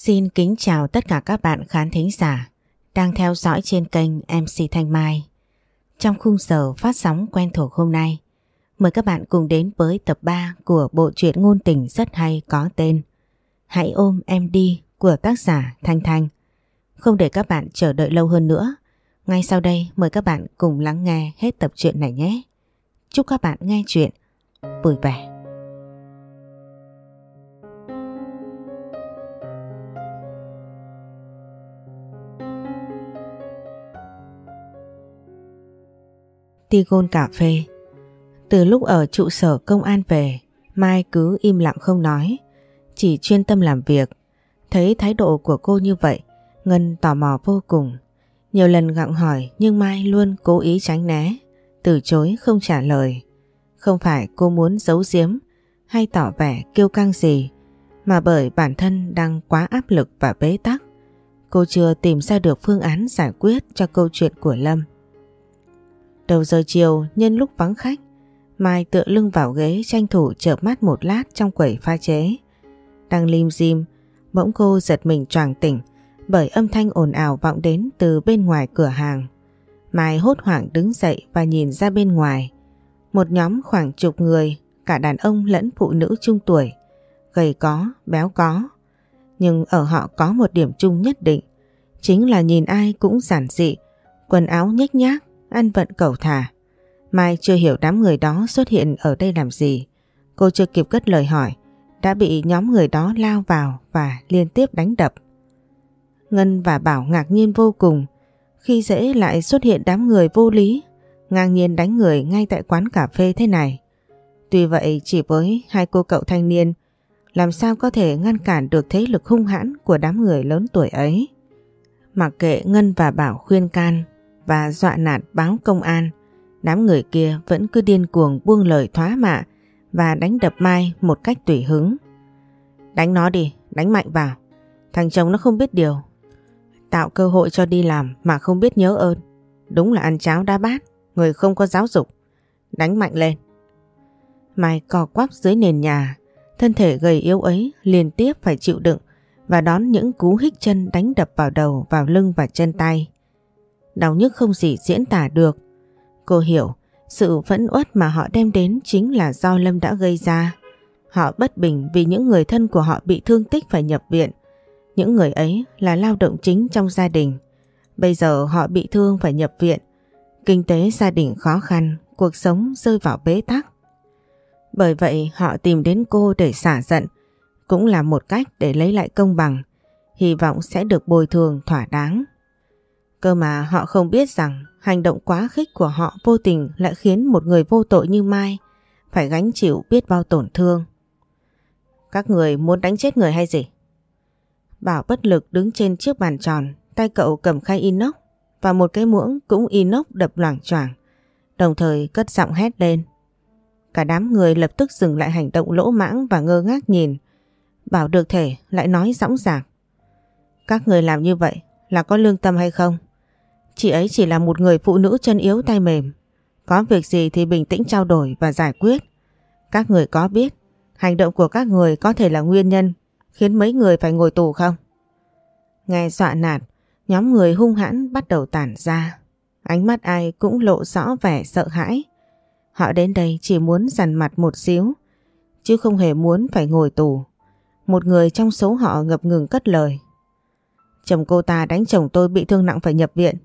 Xin kính chào tất cả các bạn khán thính giả đang theo dõi trên kênh MC Thanh Mai. Trong khung giờ phát sóng quen thuộc hôm nay, mời các bạn cùng đến với tập 3 của bộ truyện ngôn tình rất hay có tên Hãy ôm em đi của tác giả Thanh Thanh. Không để các bạn chờ đợi lâu hơn nữa, ngay sau đây mời các bạn cùng lắng nghe hết tập truyện này nhé. Chúc các bạn nghe chuyện vui vẻ. Tigon cà phê Từ lúc ở trụ sở công an về, Mai cứ im lặng không nói, chỉ chuyên tâm làm việc. Thấy thái độ của cô như vậy, Ngân tò mò vô cùng. Nhiều lần gặng hỏi nhưng Mai luôn cố ý tránh né, từ chối không trả lời. Không phải cô muốn giấu giếm hay tỏ vẻ kiêu căng gì, mà bởi bản thân đang quá áp lực và bế tắc. Cô chưa tìm ra được phương án giải quyết cho câu chuyện của Lâm. Đầu giờ chiều nhân lúc vắng khách, Mai tựa lưng vào ghế tranh thủ chợp mắt một lát trong quẩy pha chế. Đang lim dim, bỗng cô giật mình choàng tỉnh bởi âm thanh ồn ào vọng đến từ bên ngoài cửa hàng. Mai hốt hoảng đứng dậy và nhìn ra bên ngoài. Một nhóm khoảng chục người, cả đàn ông lẫn phụ nữ trung tuổi, gầy có, béo có. Nhưng ở họ có một điểm chung nhất định, chính là nhìn ai cũng giản dị, quần áo nhếch nhác, ăn vận cầu thả. Mai chưa hiểu đám người đó xuất hiện ở đây làm gì. Cô chưa kịp cất lời hỏi, đã bị nhóm người đó lao vào và liên tiếp đánh đập. Ngân và Bảo ngạc nhiên vô cùng khi dễ lại xuất hiện đám người vô lý, ngang nhiên đánh người ngay tại quán cà phê thế này. Tuy vậy chỉ với hai cô cậu thanh niên, làm sao có thể ngăn cản được thế lực hung hãn của đám người lớn tuổi ấy. Mặc kệ Ngân và Bảo khuyên can và dọa nạt báo công an, đám người kia vẫn cứ điên cuồng buông lời thoá mạ và đánh đập Mai một cách tùy hứng. Đánh nó đi, đánh mạnh vào. Thằng chồng nó không biết điều. Tạo cơ hội cho đi làm mà không biết nhớ ơn. Đúng là ăn cháo đá bát, người không có giáo dục. Đánh mạnh lên. Mai cò quắp dưới nền nhà, thân thể gầy yếu ấy liên tiếp phải chịu đựng và đón những cú hích chân đánh đập vào đầu, vào lưng và chân tay. Đau nhức không gì diễn tả được. Cô hiểu sự phẫn uất mà họ đem đến chính là do Lâm đã gây ra. Họ bất bình vì những người thân của họ bị thương tích phải nhập viện. Những người ấy là lao động chính trong gia đình. Bây giờ họ bị thương phải nhập viện. Kinh tế gia đình khó khăn, cuộc sống rơi vào bế tắc. Bởi vậy họ tìm đến cô để xả giận, cũng là một cách để lấy lại công bằng, hy vọng sẽ được bồi thường thỏa đáng. Cơ mà họ không biết rằng hành động quá khích của họ vô tình lại khiến một người vô tội như Mai phải gánh chịu biết bao tổn thương. Các người muốn đánh chết người hay gì? Bảo bất lực đứng trên chiếc bàn tròn, tay cậu cầm khay inox và một cái muỗng cũng inox đập loảng choảng, đồng thời cất giọng hét lên. Cả đám người lập tức dừng lại hành động lỗ mãng và ngơ ngác nhìn. Bảo được thể lại nói dõng dạc. Các người làm như vậy là có lương tâm hay không? Chị ấy chỉ là một người phụ nữ chân yếu tay mềm. Có việc gì thì bình tĩnh trao đổi và giải quyết. Các người có biết hành động của các người có thể là nguyên nhân khiến mấy người phải ngồi tù không? Nghe dọa nạt, nhóm người hung hãn bắt đầu tản ra. Ánh mắt ai cũng lộ rõ vẻ sợ hãi. Họ đến đây chỉ muốn dằn mặt một xíu, chứ không hề muốn phải ngồi tù. Một người trong số họ ngập ngừng cất lời. Chồng cô ta đánh chồng tôi bị thương nặng phải nhập viện.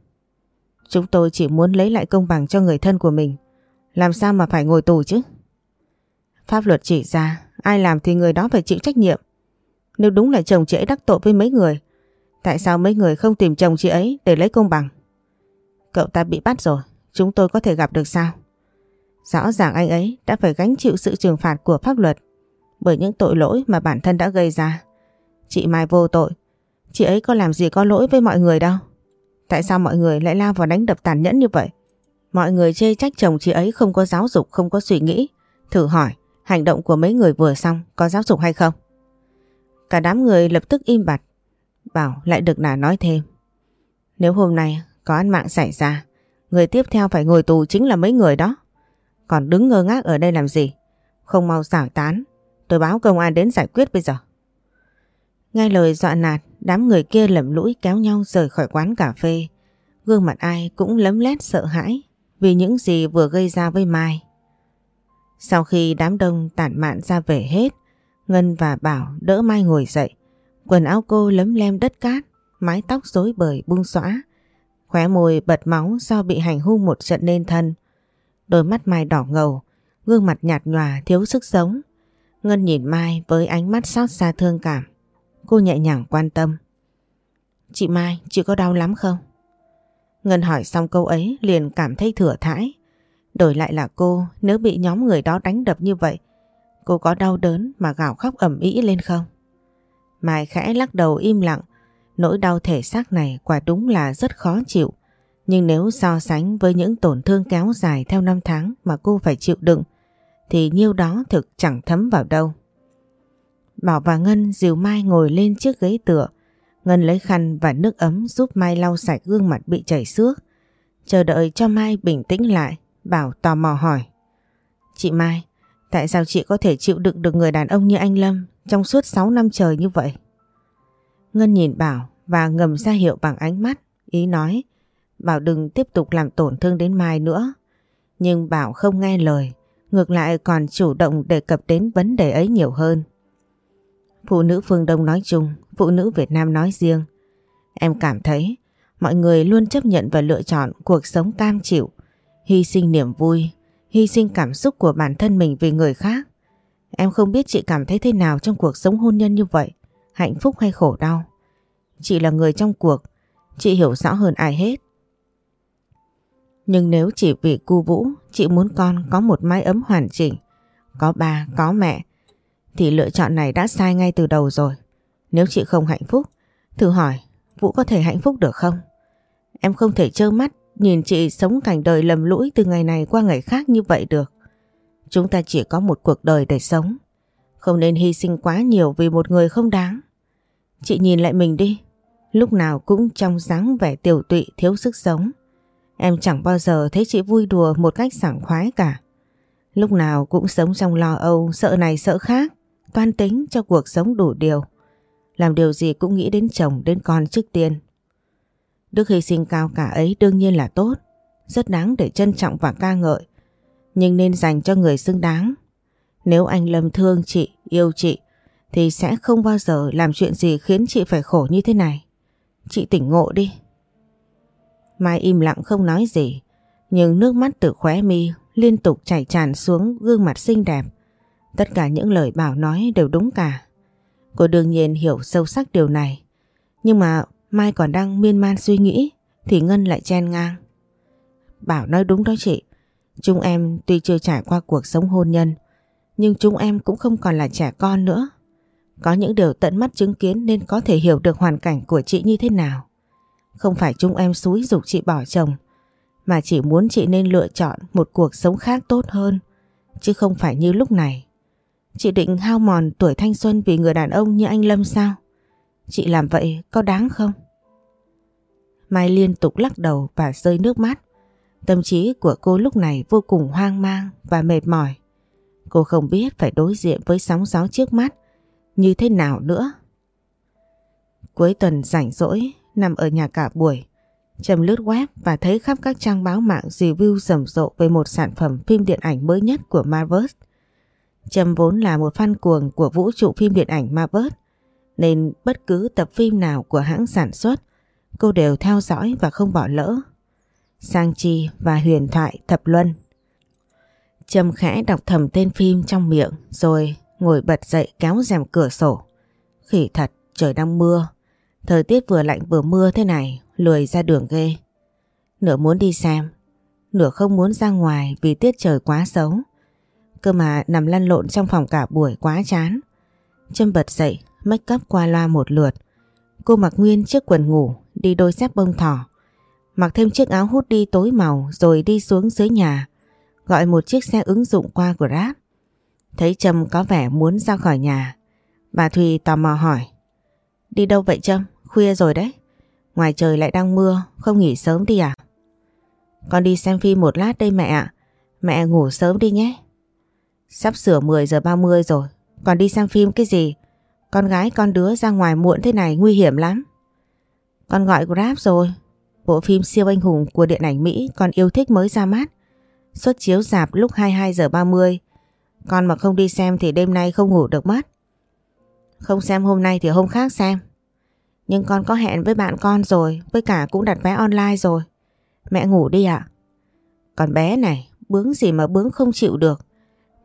Chúng tôi chỉ muốn lấy lại công bằng cho người thân của mình. Làm sao mà phải ngồi tù chứ? Pháp luật chỉ ra ai làm thì người đó phải chịu trách nhiệm. Nếu đúng là chồng chị ấy đắc tội với mấy người, tại sao mấy người không tìm chồng chị ấy để lấy công bằng? Cậu ta bị bắt rồi, chúng tôi có thể gặp được sao? Rõ ràng anh ấy đã phải gánh chịu sự trừng phạt của pháp luật bởi những tội lỗi mà bản thân đã gây ra. Chị Mai vô tội, chị ấy có làm gì có lỗi với mọi người đâu. Tại sao mọi người lại lao vào đánh đập tàn nhẫn như vậy? Mọi người chê trách chồng chị ấy không có giáo dục, không có suy nghĩ. Thử hỏi, hành động của mấy người vừa xong có giáo dục hay không? Cả đám người lập tức im bặt. Bảo lại được nà nói thêm. Nếu hôm nay có án mạng xảy ra, người tiếp theo phải ngồi tù chính là mấy người đó. Còn đứng ngơ ngác ở đây làm gì? Không mau giải tán. Tôi báo công an đến giải quyết bây giờ. Nghe lời dọa nạt, đám người kia lầm lũi kéo nhau rời khỏi quán cà phê. Gương mặt ai cũng lấm lét sợ hãi vì những gì vừa gây ra với Mai. Sau khi đám đông tản mạn ra về hết, Ngân và Bảo đỡ Mai ngồi dậy. Quần áo cô lấm lem đất cát, mái tóc rối bời bung xõa. Khóe môi bật máu do bị hành hung một trận nên thân. Đôi mắt Mai đỏ ngầu, gương mặt nhạt nhòa thiếu sức sống. Ngân nhìn Mai với ánh mắt xót xa thương cảm. Cô nhẹ nhàng quan tâm. Chị Mai, chị có đau lắm không? Ngân hỏi xong câu ấy liền cảm thấy thừa thãi. Đổi lại là cô, nếu bị nhóm người đó đánh đập như vậy, cô có đau đớn mà gào khóc ẩm ý lên không? Mai khẽ lắc đầu im lặng, nỗi đau thể xác này quả đúng là rất khó chịu. Nhưng nếu so sánh với những tổn thương kéo dài theo năm tháng mà cô phải chịu đựng, thì nhiêu đó thực chẳng thấm vào đâu. Bảo và Ngân dìu Mai ngồi lên chiếc ghế tựa. Ngân lấy khăn và nước ấm giúp Mai lau sạch gương mặt bị chảy xước. Chờ đợi cho Mai bình tĩnh lại, Bảo tò mò hỏi. Chị Mai, tại sao chị có thể chịu đựng được người đàn ông như anh Lâm trong suốt 6 năm trời như vậy? Ngân nhìn Bảo và ngầm ra hiệu bằng ánh mắt, ý nói Bảo đừng tiếp tục làm tổn thương đến Mai nữa. Nhưng Bảo không nghe lời, ngược lại còn chủ động đề cập đến vấn đề ấy nhiều hơn. Phụ nữ phương Đông nói chung, phụ nữ Việt Nam nói riêng. Em cảm thấy mọi người luôn chấp nhận và lựa chọn cuộc sống cam chịu, hy sinh niềm vui, hy sinh cảm xúc của bản thân mình vì người khác. Em không biết chị cảm thấy thế nào trong cuộc sống hôn nhân như vậy, hạnh phúc hay khổ đau. Chị là người trong cuộc, chị hiểu rõ hơn ai hết. Nhưng nếu chỉ vì cu vũ, chị muốn con có một mái ấm hoàn chỉnh, có ba, có mẹ, thì lựa chọn này đã sai ngay từ đầu rồi. Nếu chị không hạnh phúc, thử hỏi Vũ có thể hạnh phúc được không? Em không thể trơ mắt nhìn chị sống cảnh đời lầm lũi từ ngày này qua ngày khác như vậy được. Chúng ta chỉ có một cuộc đời để sống. Không nên hy sinh quá nhiều vì một người không đáng. Chị nhìn lại mình đi. Lúc nào cũng trong dáng vẻ tiểu tụy thiếu sức sống. Em chẳng bao giờ thấy chị vui đùa một cách sảng khoái cả. Lúc nào cũng sống trong lo âu, sợ này sợ khác toan tính cho cuộc sống đủ điều. Làm điều gì cũng nghĩ đến chồng đến con trước tiên. Đức hy sinh cao cả ấy đương nhiên là tốt, rất đáng để trân trọng và ca ngợi. Nhưng nên dành cho người xứng đáng. Nếu anh Lâm thương chị, yêu chị, thì sẽ không bao giờ làm chuyện gì khiến chị phải khổ như thế này. Chị tỉnh ngộ đi. Mai im lặng không nói gì, nhưng nước mắt từ khóe mi liên tục chảy tràn xuống gương mặt xinh đẹp Tất cả những lời Bảo nói đều đúng cả. Cô đương nhiên hiểu sâu sắc điều này. Nhưng mà Mai còn đang miên man suy nghĩ, thì Ngân lại chen ngang. Bảo nói đúng đó chị. Chúng em tuy chưa trải qua cuộc sống hôn nhân, nhưng chúng em cũng không còn là trẻ con nữa. Có những điều tận mắt chứng kiến nên có thể hiểu được hoàn cảnh của chị như thế nào. Không phải chúng em xúi dục chị bỏ chồng, mà chỉ muốn chị nên lựa chọn một cuộc sống khác tốt hơn, chứ không phải như lúc này. Chị định hao mòn tuổi thanh xuân vì người đàn ông như anh Lâm sao? Chị làm vậy có đáng không? Mai liên tục lắc đầu và rơi nước mắt. Tâm trí của cô lúc này vô cùng hoang mang và mệt mỏi. Cô không biết phải đối diện với sóng gió trước mắt như thế nào nữa. Cuối tuần rảnh rỗi, nằm ở nhà cả buổi. Trầm lướt web và thấy khắp các trang báo mạng review rầm rộ về một sản phẩm phim điện ảnh mới nhất của Marvel. Trâm vốn là một fan cuồng của vũ trụ phim điện ảnh Marvel nên bất cứ tập phim nào của hãng sản xuất cô đều theo dõi và không bỏ lỡ. Sang Chi và huyền thoại Thập Luân Trâm khẽ đọc thầm tên phim trong miệng rồi ngồi bật dậy kéo rèm cửa sổ. Khỉ thật, trời đang mưa. Thời tiết vừa lạnh vừa mưa thế này, lười ra đường ghê. Nửa muốn đi xem, nửa không muốn ra ngoài vì tiết trời quá xấu. Cơ mà nằm lăn lộn trong phòng cả buổi quá chán. Trâm bật dậy, make up qua loa một lượt. Cô mặc nguyên chiếc quần ngủ, đi đôi dép bông thỏ. Mặc thêm chiếc áo hút đi tối màu rồi đi xuống dưới nhà. Gọi một chiếc xe ứng dụng qua Grab. Thấy Trâm có vẻ muốn ra khỏi nhà. Bà Thùy tò mò hỏi. Đi đâu vậy Trâm? Khuya rồi đấy. Ngoài trời lại đang mưa, không nghỉ sớm đi à? Con đi xem phim một lát đây mẹ ạ. Mẹ ngủ sớm đi nhé. Sắp sửa 10 giờ 30 rồi, còn đi xem phim cái gì? Con gái con đứa ra ngoài muộn thế này nguy hiểm lắm. Con gọi Grab rồi. Bộ phim siêu anh hùng của điện ảnh Mỹ con yêu thích mới ra mắt. Xuất chiếu dạp lúc 22 giờ 30. Con mà không đi xem thì đêm nay không ngủ được mất. Không xem hôm nay thì hôm khác xem. Nhưng con có hẹn với bạn con rồi, với cả cũng đặt vé online rồi. Mẹ ngủ đi ạ. Còn bé này, bướng gì mà bướng không chịu được.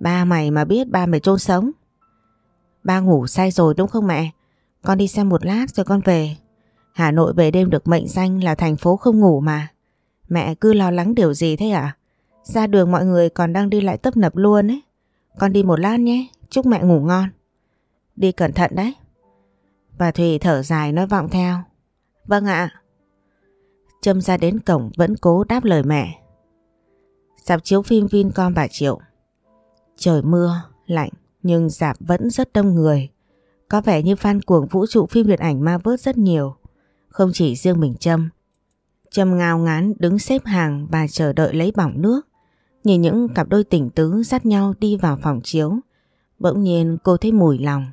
Ba mày mà biết ba mày trôn sống. Ba ngủ say rồi đúng không mẹ? Con đi xem một lát rồi con về. Hà Nội về đêm được mệnh danh là thành phố không ngủ mà. Mẹ cứ lo lắng điều gì thế ạ? Ra đường mọi người còn đang đi lại tấp nập luôn ấy. Con đi một lát nhé, chúc mẹ ngủ ngon. Đi cẩn thận đấy. Bà Thùy thở dài nói vọng theo. Vâng ạ. Trâm ra đến cổng vẫn cố đáp lời mẹ. Sạp chiếu phim Vincom bà Triệu. Trời mưa, lạnh nhưng dạp vẫn rất đông người. Có vẻ như fan cuồng vũ trụ phim điện ảnh ma vớt rất nhiều. Không chỉ riêng mình Trâm. Trâm ngao ngán đứng xếp hàng và chờ đợi lấy bỏng nước. Nhìn những cặp đôi tình tứ dắt nhau đi vào phòng chiếu. Bỗng nhiên cô thấy mùi lòng.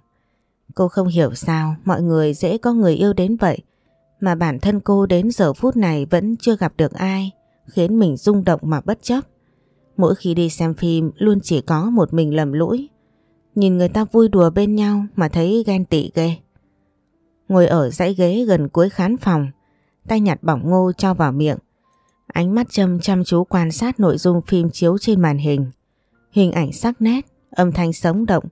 Cô không hiểu sao mọi người dễ có người yêu đến vậy mà bản thân cô đến giờ phút này vẫn chưa gặp được ai khiến mình rung động mà bất chấp. Mỗi khi đi xem phim luôn chỉ có một mình lầm lũi. Nhìn người ta vui đùa bên nhau mà thấy ghen tị ghê. Ngồi ở dãy ghế gần cuối khán phòng, tay nhặt bỏng ngô cho vào miệng. Ánh mắt châm chăm chú quan sát nội dung phim chiếu trên màn hình. Hình ảnh sắc nét, âm thanh sống động.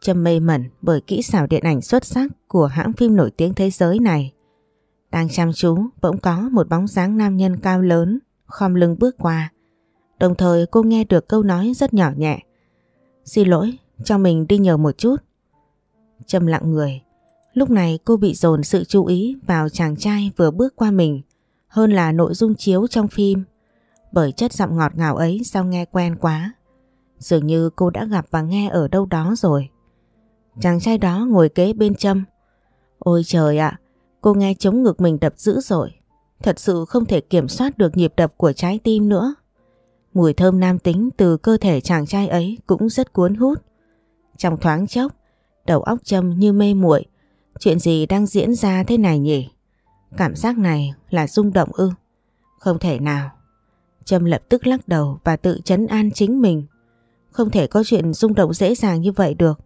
Châm mê mẩn bởi kỹ xảo điện ảnh xuất sắc của hãng phim nổi tiếng thế giới này. Đang chăm chú, bỗng có một bóng dáng nam nhân cao lớn, khom lưng bước qua. Đồng thời cô nghe được câu nói rất nhỏ nhẹ. Xin lỗi, cho mình đi nhờ một chút. Trâm lặng người. Lúc này cô bị dồn sự chú ý vào chàng trai vừa bước qua mình hơn là nội dung chiếu trong phim. Bởi chất giọng ngọt ngào ấy sao nghe quen quá. Dường như cô đã gặp và nghe ở đâu đó rồi. Chàng trai đó ngồi kế bên Trâm. Ôi trời ạ, cô nghe chống ngực mình đập dữ rồi. Thật sự không thể kiểm soát được nhịp đập của trái tim nữa. Mùi thơm nam tính từ cơ thể chàng trai ấy cũng rất cuốn hút. Trong thoáng chốc, đầu óc châm như mê muội. Chuyện gì đang diễn ra thế này nhỉ? Cảm giác này là rung động ư? Không thể nào. Trâm lập tức lắc đầu và tự chấn an chính mình. Không thể có chuyện rung động dễ dàng như vậy được.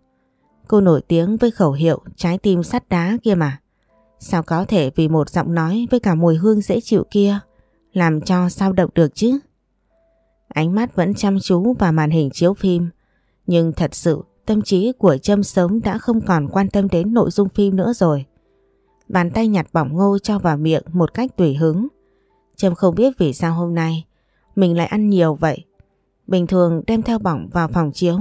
Cô nổi tiếng với khẩu hiệu trái tim sắt đá kia mà. Sao có thể vì một giọng nói với cả mùi hương dễ chịu kia làm cho sao động được chứ? Ánh mắt vẫn chăm chú vào màn hình chiếu phim. Nhưng thật sự tâm trí của Trâm sống đã không còn quan tâm đến nội dung phim nữa rồi. Bàn tay nhặt bỏng ngô cho vào miệng một cách tùy hứng. Trâm không biết vì sao hôm nay mình lại ăn nhiều vậy. Bình thường đem theo bỏng vào phòng chiếu.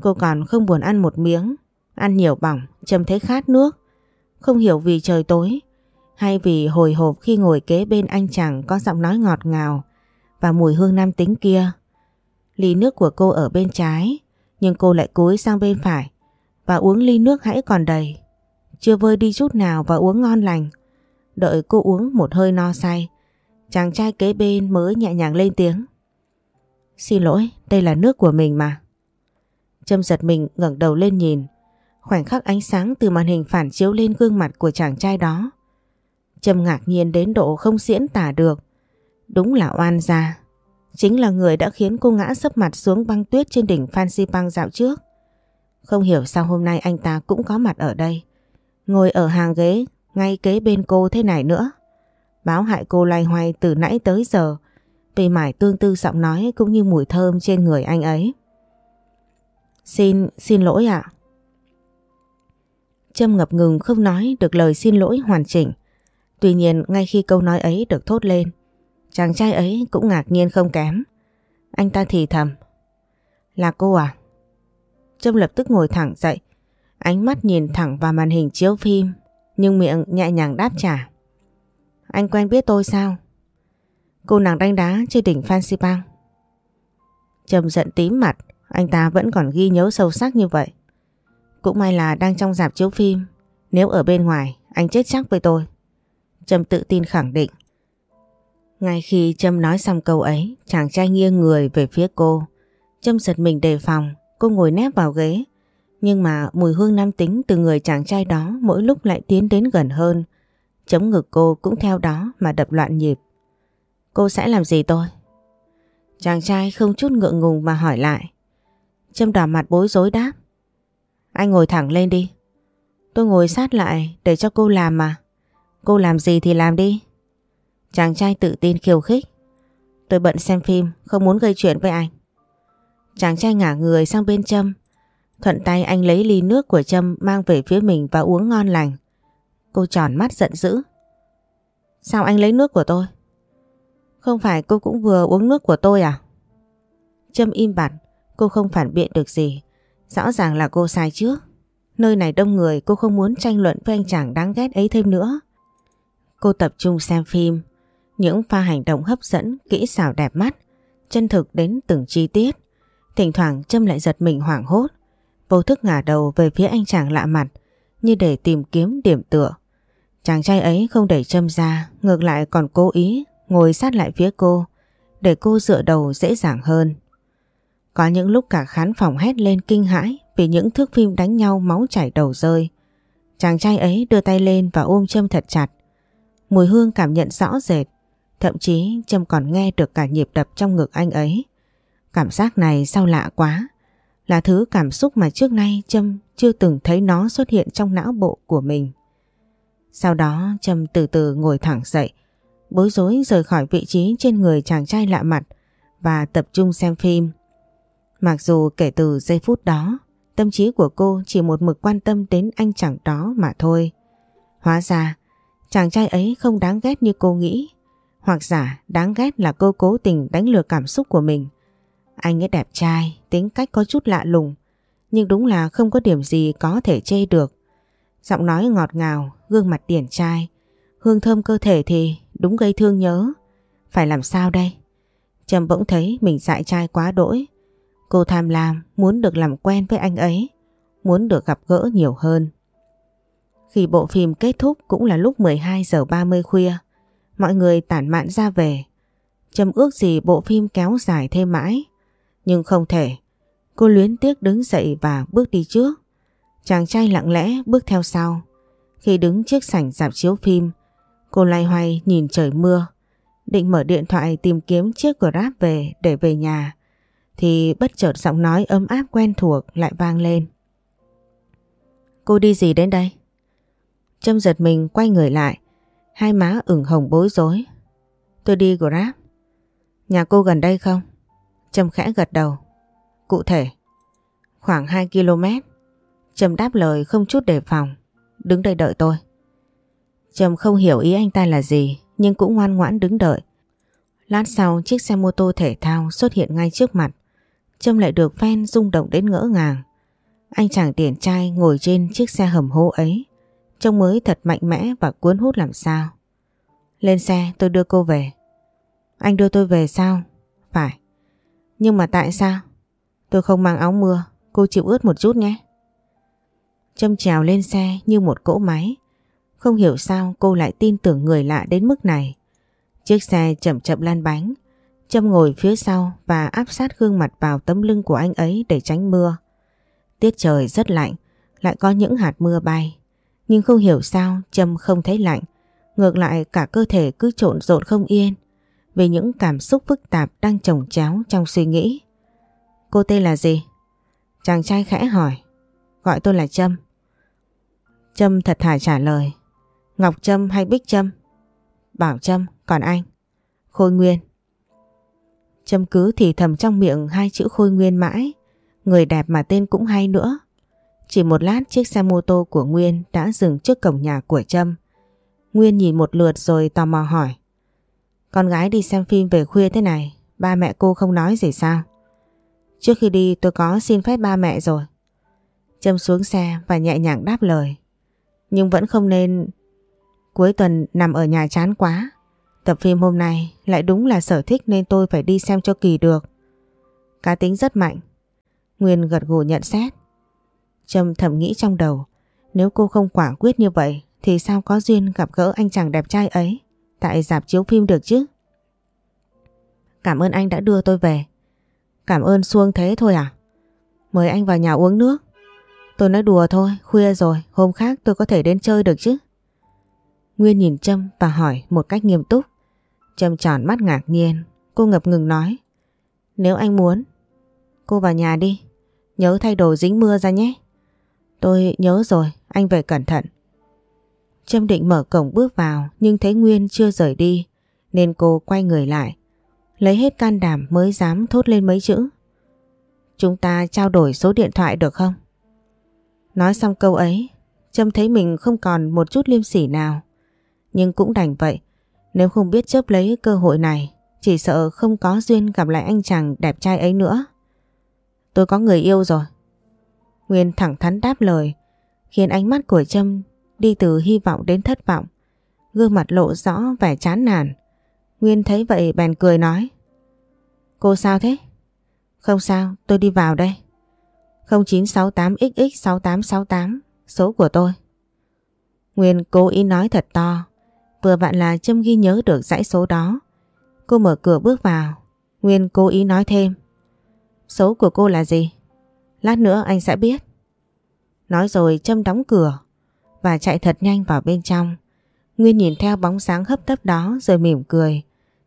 Cô còn không buồn ăn một miếng. Ăn nhiều bỏng, Trâm thấy khát nước. Không hiểu vì trời tối hay vì hồi hộp khi ngồi kế bên anh chàng có giọng nói ngọt ngào và mùi hương nam tính kia. Ly nước của cô ở bên trái nhưng cô lại cúi sang bên phải và uống ly nước hãy còn đầy. Chưa vơi đi chút nào và uống ngon lành. Đợi cô uống một hơi no say chàng trai kế bên mới nhẹ nhàng lên tiếng. Xin lỗi, đây là nước của mình mà. Trâm giật mình ngẩng đầu lên nhìn. Khoảnh khắc ánh sáng từ màn hình phản chiếu lên gương mặt của chàng trai đó. Trâm ngạc nhiên đến độ không diễn tả được. Đúng là oan gia. Chính là người đã khiến cô ngã sấp mặt xuống băng tuyết trên đỉnh Fancy Bang dạo trước. Không hiểu sao hôm nay anh ta cũng có mặt ở đây. Ngồi ở hàng ghế ngay kế bên cô thế này nữa. Báo hại cô loay hoay từ nãy tới giờ vì mải tương tư giọng nói cũng như mùi thơm trên người anh ấy. Xin, xin lỗi ạ. Trâm ngập ngừng không nói được lời xin lỗi hoàn chỉnh. Tuy nhiên ngay khi câu nói ấy được thốt lên, chàng trai ấy cũng ngạc nhiên không kém. Anh ta thì thầm. Là cô à? Trâm lập tức ngồi thẳng dậy, ánh mắt nhìn thẳng vào màn hình chiếu phim, nhưng miệng nhẹ nhàng đáp trả. Anh quen biết tôi sao? Cô nàng đánh đá trên đỉnh Fancy Bang. Trầm giận tím mặt, anh ta vẫn còn ghi nhớ sâu sắc như vậy. Cũng may là đang trong dạp chiếu phim, nếu ở bên ngoài anh chết chắc với tôi. Trâm tự tin khẳng định. Ngay khi Trâm nói xong câu ấy, chàng trai nghiêng người về phía cô. Trâm giật mình đề phòng, cô ngồi nép vào ghế Nhưng mà mùi hương nam tính từ người chàng trai đó mỗi lúc lại tiến đến gần hơn. Chống ngực cô cũng theo đó mà đập loạn nhịp. Cô sẽ làm gì tôi? Chàng trai không chút ngượng ngùng mà hỏi lại. Trâm đỏ mặt bối rối đáp. Anh ngồi thẳng lên đi. Tôi ngồi sát lại để cho cô làm mà. Cô làm gì thì làm đi. Chàng trai tự tin khiêu khích. Tôi bận xem phim, không muốn gây chuyện với anh. Chàng trai ngả người sang bên Trâm. Thuận tay anh lấy ly nước của Trâm mang về phía mình và uống ngon lành. Cô tròn mắt giận dữ. Sao anh lấy nước của tôi? Không phải cô cũng vừa uống nước của tôi à? Trâm im bặt, cô không phản biện được gì. Rõ ràng là cô sai trước. Nơi này đông người cô không muốn tranh luận với anh chàng đáng ghét ấy thêm nữa. Cô tập trung xem phim. Những pha hành động hấp dẫn, kỹ xảo đẹp mắt, chân thực đến từng chi tiết. Thỉnh thoảng Trâm lại giật mình hoảng hốt. Vô thức ngả đầu về phía anh chàng lạ mặt như để tìm kiếm điểm tựa. Chàng trai ấy không đẩy Trâm ra, ngược lại còn cố ý ngồi sát lại phía cô để cô dựa đầu dễ dàng hơn. Có những lúc cả khán phòng hét lên kinh hãi vì những thước phim đánh nhau máu chảy đầu rơi. Chàng trai ấy đưa tay lên và ôm Trâm thật chặt. Mùi hương cảm nhận rõ rệt, thậm chí Trâm còn nghe được cả nhịp đập trong ngực anh ấy. Cảm giác này sao lạ quá, là thứ cảm xúc mà trước nay Trâm chưa từng thấy nó xuất hiện trong não bộ của mình. Sau đó Trâm từ từ ngồi thẳng dậy, bối rối rời khỏi vị trí trên người chàng trai lạ mặt và tập trung xem phim. Mặc dù kể từ giây phút đó, tâm trí của cô chỉ một mực quan tâm đến anh chàng đó mà thôi. Hóa ra, chàng trai ấy không đáng ghét như cô nghĩ, hoặc giả đáng ghét là cô cố tình đánh lừa cảm xúc của mình. Anh ấy đẹp trai, tính cách có chút lạ lùng, nhưng đúng là không có điểm gì có thể chê được. Giọng nói ngọt ngào, gương mặt điển trai, hương thơm cơ thể thì đúng gây thương nhớ. Phải làm sao đây? Trầm bỗng thấy mình dại trai quá đỗi. Cô tham lam, muốn được làm quen với anh ấy, muốn được gặp gỡ nhiều hơn. Khi bộ phim kết thúc cũng là lúc 12 giờ 30 khuya, mọi người tản mạn ra về. Trầm ước gì bộ phim kéo dài thêm mãi, nhưng không thể. Cô luyến tiếc đứng dậy và bước đi trước. Chàng trai lặng lẽ bước theo sau. Khi đứng trước sảnh dạp chiếu phim, cô lay hoay nhìn trời mưa. Định mở điện thoại tìm kiếm chiếc Grab về để về nhà. Thì bất chợt giọng nói ấm áp quen thuộc lại vang lên. Cô đi gì đến đây? Trâm giật mình quay người lại. Hai má ửng hồng bối rối. Tôi đi Grab. Nhà cô gần đây không? Trầm khẽ gật đầu. Cụ thể, khoảng 2 km. Trầm đáp lời không chút đề phòng. Đứng đây đợi tôi. Trầm không hiểu ý anh ta là gì, nhưng cũng ngoan ngoãn đứng đợi. Lát sau chiếc xe mô tô thể thao xuất hiện ngay trước mặt. Trâm lại được fan rung động đến ngỡ ngàng. Anh chàng tiền trai ngồi trên chiếc xe hầm hố ấy. Trông mới thật mạnh mẽ và cuốn hút làm sao. Lên xe tôi đưa cô về. Anh đưa tôi về sao? Phải. Nhưng mà tại sao? Tôi không mang áo mưa, cô chịu ướt một chút nhé. Trâm trèo lên xe như một cỗ máy. Không hiểu sao cô lại tin tưởng người lạ đến mức này. Chiếc xe chậm chậm lan bánh. Trâm ngồi phía sau và áp sát gương mặt vào tấm lưng của anh ấy để tránh mưa. Tiết trời rất lạnh, lại có những hạt mưa bay. Nhưng không hiểu sao Trâm không thấy lạnh. Ngược lại cả cơ thể cứ trộn rộn không yên vì những cảm xúc phức tạp đang chồng chéo trong suy nghĩ. Cô tên là gì? Chàng trai khẽ hỏi. Gọi tôi là Trâm. Trâm thật thà trả lời. Ngọc Trâm hay Bích Trâm? Bảo Trâm, còn anh? Khôi Nguyên. Trâm cứ thì thầm trong miệng hai chữ Khôi Nguyên mãi. Người đẹp mà tên cũng hay nữa. Chỉ một lát chiếc xe mô tô của Nguyên đã dừng trước cổng nhà của Trâm. Nguyên nhìn một lượt rồi tò mò hỏi. Con gái đi xem phim về khuya thế này, ba mẹ cô không nói gì sao? Trước khi đi tôi có xin phép ba mẹ rồi. Trâm xuống xe và nhẹ nhàng đáp lời. Nhưng vẫn không nên... Cuối tuần nằm ở nhà chán quá. Tập phim hôm nay lại đúng là sở thích nên tôi phải đi xem cho kỳ được. Cá tính rất mạnh. Nguyên gật gù nhận xét. Trâm thầm nghĩ trong đầu. Nếu cô không quả quyết như vậy thì sao có duyên gặp gỡ anh chàng đẹp trai ấy tại dạp chiếu phim được chứ? Cảm ơn anh đã đưa tôi về. Cảm ơn xuông thế thôi à? Mời anh vào nhà uống nước. Tôi nói đùa thôi, khuya rồi, hôm khác tôi có thể đến chơi được chứ. Nguyên nhìn Trâm và hỏi một cách nghiêm túc. Trâm tròn mắt ngạc nhiên, cô ngập ngừng nói. Nếu anh muốn, cô vào nhà đi, nhớ thay đồ dính mưa ra nhé. Tôi nhớ rồi, anh về cẩn thận. Trâm định mở cổng bước vào nhưng thấy Nguyên chưa rời đi nên cô quay người lại. Lấy hết can đảm mới dám thốt lên mấy chữ. Chúng ta trao đổi số điện thoại được không? Nói xong câu ấy, Trâm thấy mình không còn một chút liêm sỉ nào. Nhưng cũng đành vậy, nếu không biết chấp lấy cơ hội này, chỉ sợ không có duyên gặp lại anh chàng đẹp trai ấy nữa. Tôi có người yêu rồi. Nguyên thẳng thắn đáp lời, khiến ánh mắt của Trâm đi từ hy vọng đến thất vọng. Gương mặt lộ rõ vẻ chán nản. Nguyên thấy vậy bèn cười nói. Cô sao thế? Không sao, tôi đi vào đây. 0968XX6868, số của tôi. Nguyên cố ý nói thật to, vừa vặn là Trâm ghi nhớ được dãy số đó. Cô mở cửa bước vào, Nguyên cố ý nói thêm. Số của cô là gì? Lát nữa anh sẽ biết. Nói rồi Trâm đóng cửa và chạy thật nhanh vào bên trong. Nguyên nhìn theo bóng sáng hấp tấp đó rồi mỉm cười,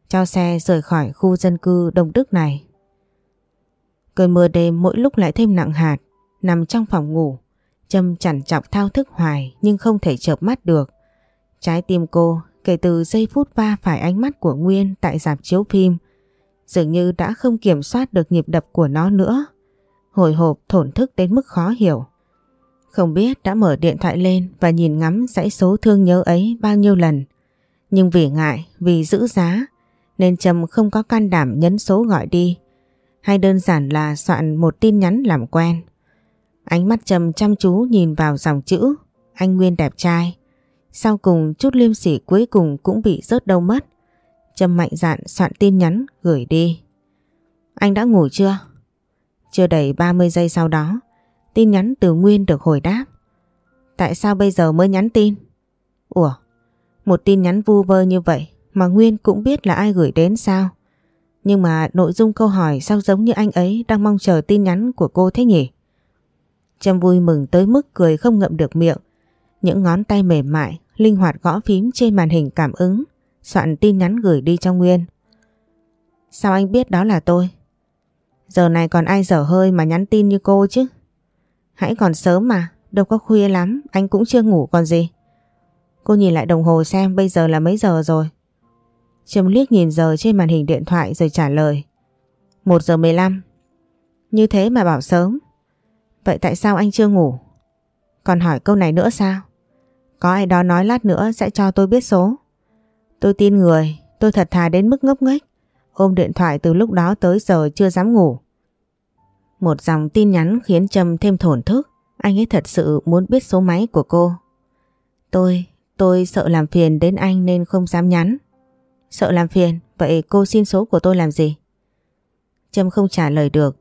cho xe rời khỏi khu dân cư đông đức này. Cơn mưa đêm mỗi lúc lại thêm nặng hạt, nằm trong phòng ngủ. Trâm chằn chọc thao thức hoài nhưng không thể chợp mắt được. Trái tim cô kể từ giây phút va phải ánh mắt của Nguyên tại dạp chiếu phim dường như đã không kiểm soát được nhịp đập của nó nữa. Hồi hộp thổn thức đến mức khó hiểu. Không biết đã mở điện thoại lên và nhìn ngắm dãy số thương nhớ ấy bao nhiêu lần. Nhưng vì ngại, vì giữ giá nên Trâm không có can đảm nhấn số gọi đi hay đơn giản là soạn một tin nhắn làm quen. Ánh mắt Trâm chăm chú nhìn vào dòng chữ anh Nguyên đẹp trai. Sau cùng chút liêm sỉ cuối cùng cũng bị rớt đâu mất. Trâm mạnh dạn soạn tin nhắn gửi đi. Anh đã ngủ chưa? Chưa đầy 30 giây sau đó, tin nhắn từ Nguyên được hồi đáp. Tại sao bây giờ mới nhắn tin? Ủa, một tin nhắn vu vơ như vậy mà Nguyên cũng biết là ai gửi đến sao? Nhưng mà nội dung câu hỏi sao giống như anh ấy đang mong chờ tin nhắn của cô thế nhỉ? Trâm vui mừng tới mức cười không ngậm được miệng. Những ngón tay mềm mại, linh hoạt gõ phím trên màn hình cảm ứng, soạn tin nhắn gửi đi cho Nguyên. Sao anh biết đó là tôi? Giờ này còn ai dở hơi mà nhắn tin như cô chứ? Hãy còn sớm mà, đâu có khuya lắm, anh cũng chưa ngủ còn gì. Cô nhìn lại đồng hồ xem bây giờ là mấy giờ rồi. Trâm liếc nhìn giờ trên màn hình điện thoại rồi trả lời. 1 giờ 15. Như thế mà bảo sớm. Vậy tại sao anh chưa ngủ? Còn hỏi câu này nữa sao? Có ai đó nói lát nữa sẽ cho tôi biết số. Tôi tin người, tôi thật thà đến mức ngốc nghếch. Ôm điện thoại từ lúc đó tới giờ chưa dám ngủ. Một dòng tin nhắn khiến Trâm thêm thổn thức. Anh ấy thật sự muốn biết số máy của cô. Tôi, tôi sợ làm phiền đến anh nên không dám nhắn. Sợ làm phiền, vậy cô xin số của tôi làm gì? Trâm không trả lời được.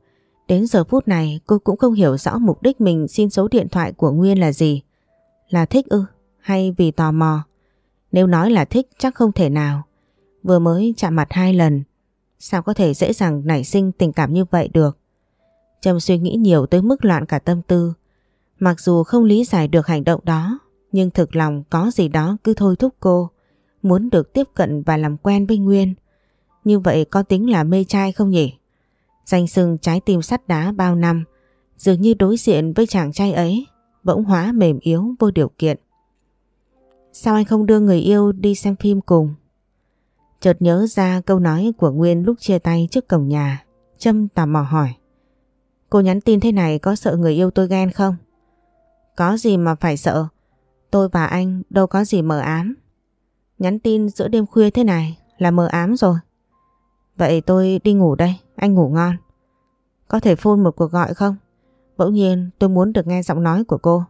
Đến giờ phút này cô cũng không hiểu rõ mục đích mình xin số điện thoại của Nguyên là gì. Là thích ư? Hay vì tò mò? Nếu nói là thích chắc không thể nào. Vừa mới chạm mặt hai lần. Sao có thể dễ dàng nảy sinh tình cảm như vậy được? Trâm suy nghĩ nhiều tới mức loạn cả tâm tư. Mặc dù không lý giải được hành động đó, nhưng thực lòng có gì đó cứ thôi thúc cô muốn được tiếp cận và làm quen với Nguyên. Như vậy có tính là mê trai không nhỉ? Danh sưng trái tim sắt đá bao năm, dường như đối diện với chàng trai ấy, bỗng hóa mềm yếu vô điều kiện. Sao anh không đưa người yêu đi xem phim cùng? Chợt nhớ ra câu nói của Nguyên lúc chia tay trước cổng nhà, Trâm tò mò hỏi. Cô nhắn tin thế này có sợ người yêu tôi ghen không? Có gì mà phải sợ? Tôi và anh đâu có gì mờ ám. Nhắn tin giữa đêm khuya thế này là mờ ám rồi. Vậy tôi đi ngủ đây, anh ngủ ngon. Có thể phone một cuộc gọi không? Bỗng nhiên tôi muốn được nghe giọng nói của cô.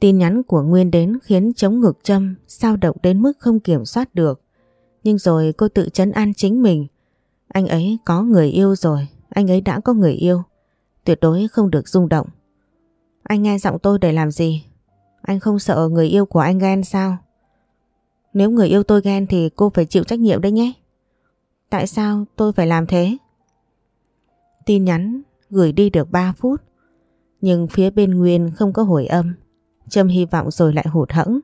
Tin nhắn của Nguyên đến khiến chống ngực châm sao động đến mức không kiểm soát được. Nhưng rồi cô tự chấn an chính mình. Anh ấy có người yêu rồi, anh ấy đã có người yêu. Tuyệt đối không được rung động. Anh nghe giọng tôi để làm gì? Anh không sợ người yêu của anh ghen sao? Nếu người yêu tôi ghen thì cô phải chịu trách nhiệm đấy nhé. Tại sao tôi phải làm thế? Tin nhắn gửi đi được 3 phút. Nhưng phía bên Nguyên không có hồi âm. Trâm hy vọng rồi lại hụt hẫng.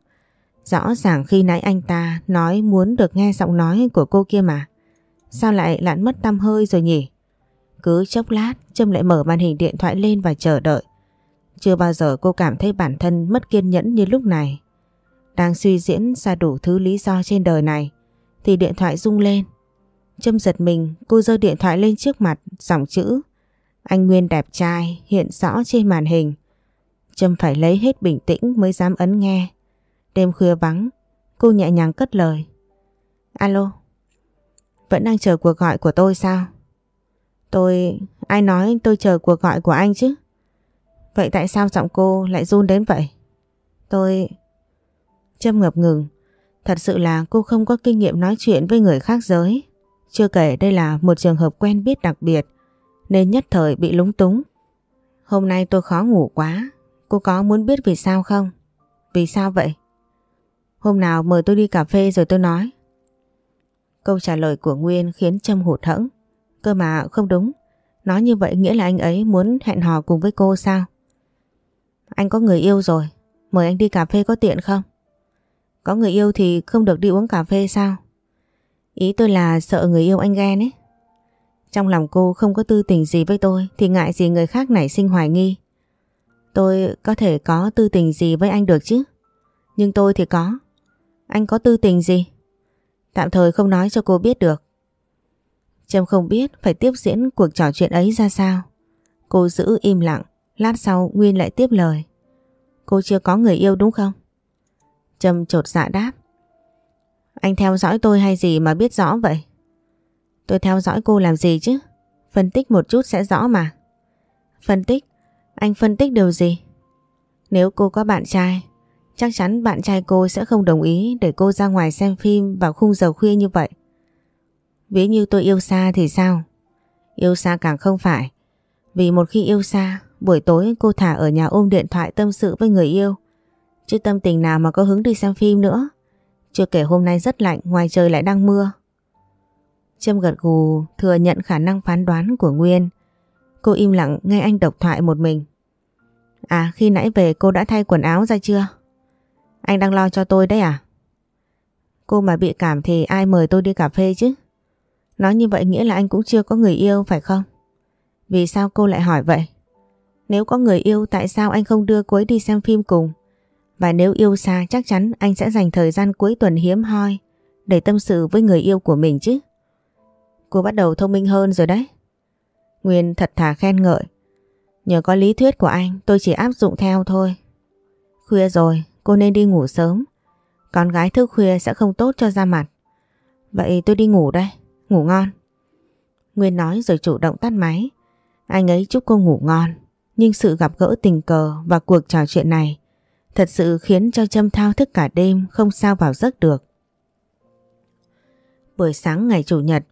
Rõ ràng khi nãy anh ta nói muốn được nghe giọng nói của cô kia mà. Sao lại lặn mất tâm hơi rồi nhỉ? Cứ chốc lát, Trâm lại mở màn hình điện thoại lên và chờ đợi. Chưa bao giờ cô cảm thấy bản thân mất kiên nhẫn như lúc này. Đang suy diễn ra đủ thứ lý do trên đời này, thì điện thoại rung lên. Trâm giật mình, cô giơ điện thoại lên trước mặt dòng chữ Anh Nguyên đẹp trai, hiện rõ trên màn hình. Trâm phải lấy hết bình tĩnh mới dám ấn nghe. Đêm khuya vắng cô nhẹ nhàng cất lời. Alo, vẫn đang chờ cuộc gọi của tôi sao? Tôi... ai nói tôi chờ cuộc gọi của anh chứ? Vậy tại sao giọng cô lại run đến vậy? Tôi... Trâm ngập ngừng. Thật sự là cô không có kinh nghiệm nói chuyện với người khác giới. Chưa kể đây là một trường hợp quen biết đặc biệt nên nhất thời bị lúng túng. Hôm nay tôi khó ngủ quá. Cô có muốn biết vì sao không? Vì sao vậy? Hôm nào mời tôi đi cà phê rồi tôi nói. Câu trả lời của Nguyên khiến Trâm hụt hẫng. Cơ mà, không đúng. Nói như vậy nghĩa là anh ấy muốn hẹn hò cùng với cô sao? Anh có người yêu rồi. Mời anh đi cà phê có tiện không? Có người yêu thì không được đi uống cà phê sao? Ý tôi là sợ người yêu anh ghen ấy. Trong lòng cô không có tư tình gì với tôi thì ngại gì người khác nảy sinh hoài nghi. Tôi có thể có tư tình gì với anh được chứ? Nhưng tôi thì có. Anh có tư tình gì? Tạm thời không nói cho cô biết được. Trâm không biết phải tiếp diễn cuộc trò chuyện ấy ra sao. Cô giữ im lặng, lát sau Nguyên lại tiếp lời. Cô chưa có người yêu đúng không? Trâm trột dạ đáp. Anh theo dõi tôi hay gì mà biết rõ vậy? Tôi theo dõi cô làm gì chứ? Phân tích một chút sẽ rõ mà. Phân tích? Anh phân tích điều gì? Nếu cô có bạn trai, chắc chắn bạn trai cô sẽ không đồng ý để cô ra ngoài xem phim vào khung giờ khuya như vậy. Ví như tôi yêu xa thì sao? Yêu xa càng không phải. Vì một khi yêu xa, buổi tối cô thả ở nhà ôm điện thoại tâm sự với người yêu. Chứ tâm tình nào mà có hứng đi xem phim nữa. Chưa kể hôm nay rất lạnh, ngoài trời lại đang mưa. Trâm gật gù thừa nhận khả năng phán đoán của Nguyên. Cô im lặng, nghe anh độc thoại một mình. À khi nãy về cô đã thay quần áo ra chưa? Anh đang lo cho tôi đấy à? Cô mà bị cảm thì ai mời tôi đi cà phê chứ? Nói như vậy nghĩa là anh cũng chưa có người yêu, phải không? Vì sao cô lại hỏi vậy? Nếu có người yêu, tại sao anh không đưa cô ấy đi xem phim cùng? Và nếu yêu xa, chắc chắn anh sẽ dành thời gian cuối tuần hiếm hoi để tâm sự với người yêu của mình chứ. Cô bắt đầu thông minh hơn rồi đấy. Nguyên thật thà khen ngợi. Nhờ có lý thuyết của anh tôi chỉ áp dụng theo thôi. Khuya rồi, cô nên đi ngủ sớm. Con gái thức khuya sẽ không tốt cho da mặt. Vậy tôi đi ngủ đây, ngủ ngon. Nguyên nói rồi chủ động tắt máy. Anh ấy chúc cô ngủ ngon. Nhưng sự gặp gỡ tình cờ và cuộc trò chuyện này thật sự khiến cho Trâm thao thức cả đêm không sao vào giấc được. Buổi sáng ngày Chủ nhật,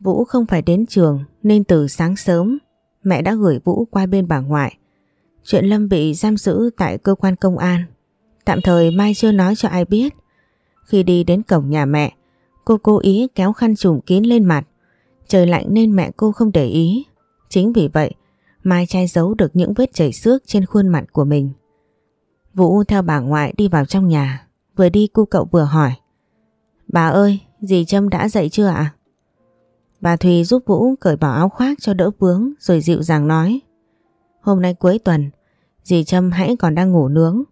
Vũ không phải đến trường nên từ sáng sớm mẹ đã gửi Vũ qua bên bà ngoại. Chuyện Lâm bị giam giữ tại cơ quan công an. Tạm thời Mai chưa nói cho ai biết. Khi đi đến cổng nhà mẹ, cô cố ý kéo khăn trùm kín lên mặt. Trời lạnh nên mẹ cô không để ý. Chính vì vậy, Mai che giấu được những vết chảy xước trên khuôn mặt của mình. Vũ theo bà ngoại đi vào trong nhà. Vừa đi cô cậu vừa hỏi. Bà ơi, dì Trâm đã dậy chưa ạ? Bà Thùy giúp Vũ cởi bỏ áo khoác cho đỡ vướng rồi dịu dàng nói. Hôm nay cuối tuần, dì Trâm hãy còn đang ngủ nướng.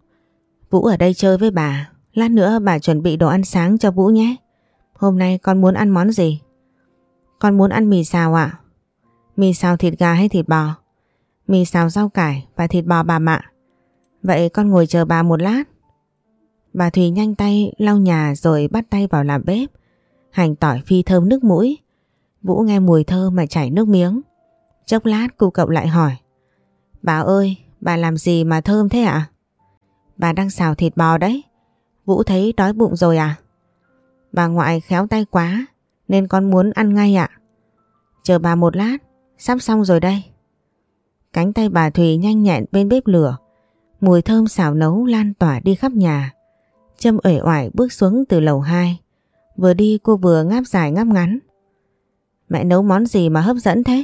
Vũ ở đây chơi với bà, lát nữa bà chuẩn bị đồ ăn sáng cho Vũ nhé. Hôm nay con muốn ăn món gì? Con muốn ăn mì xào ạ. Mì xào thịt gà hay thịt bò? Mì xào rau cải và thịt bò bà mạ. Vậy con ngồi chờ bà một lát. Bà Thùy nhanh tay lau nhà rồi bắt tay vào làm bếp. Hành tỏi phi thơm nước mũi. Vũ nghe mùi thơm mà chảy nước miếng. Chốc lát cô cậu lại hỏi. Bà ơi, bà làm gì mà thơm thế ạ? Bà đang xào thịt bò đấy. Vũ thấy đói bụng rồi à? Bà ngoại khéo tay quá nên con muốn ăn ngay ạ. Chờ bà một lát, sắp xong rồi đây. Cánh tay bà Thùy nhanh nhẹn bên bếp lửa. Mùi thơm xào nấu lan tỏa đi khắp nhà. Trâm uể oải bước xuống từ lầu 2. Vừa đi cô vừa ngáp dài ngáp ngắn. Mẹ nấu món gì mà hấp dẫn thế?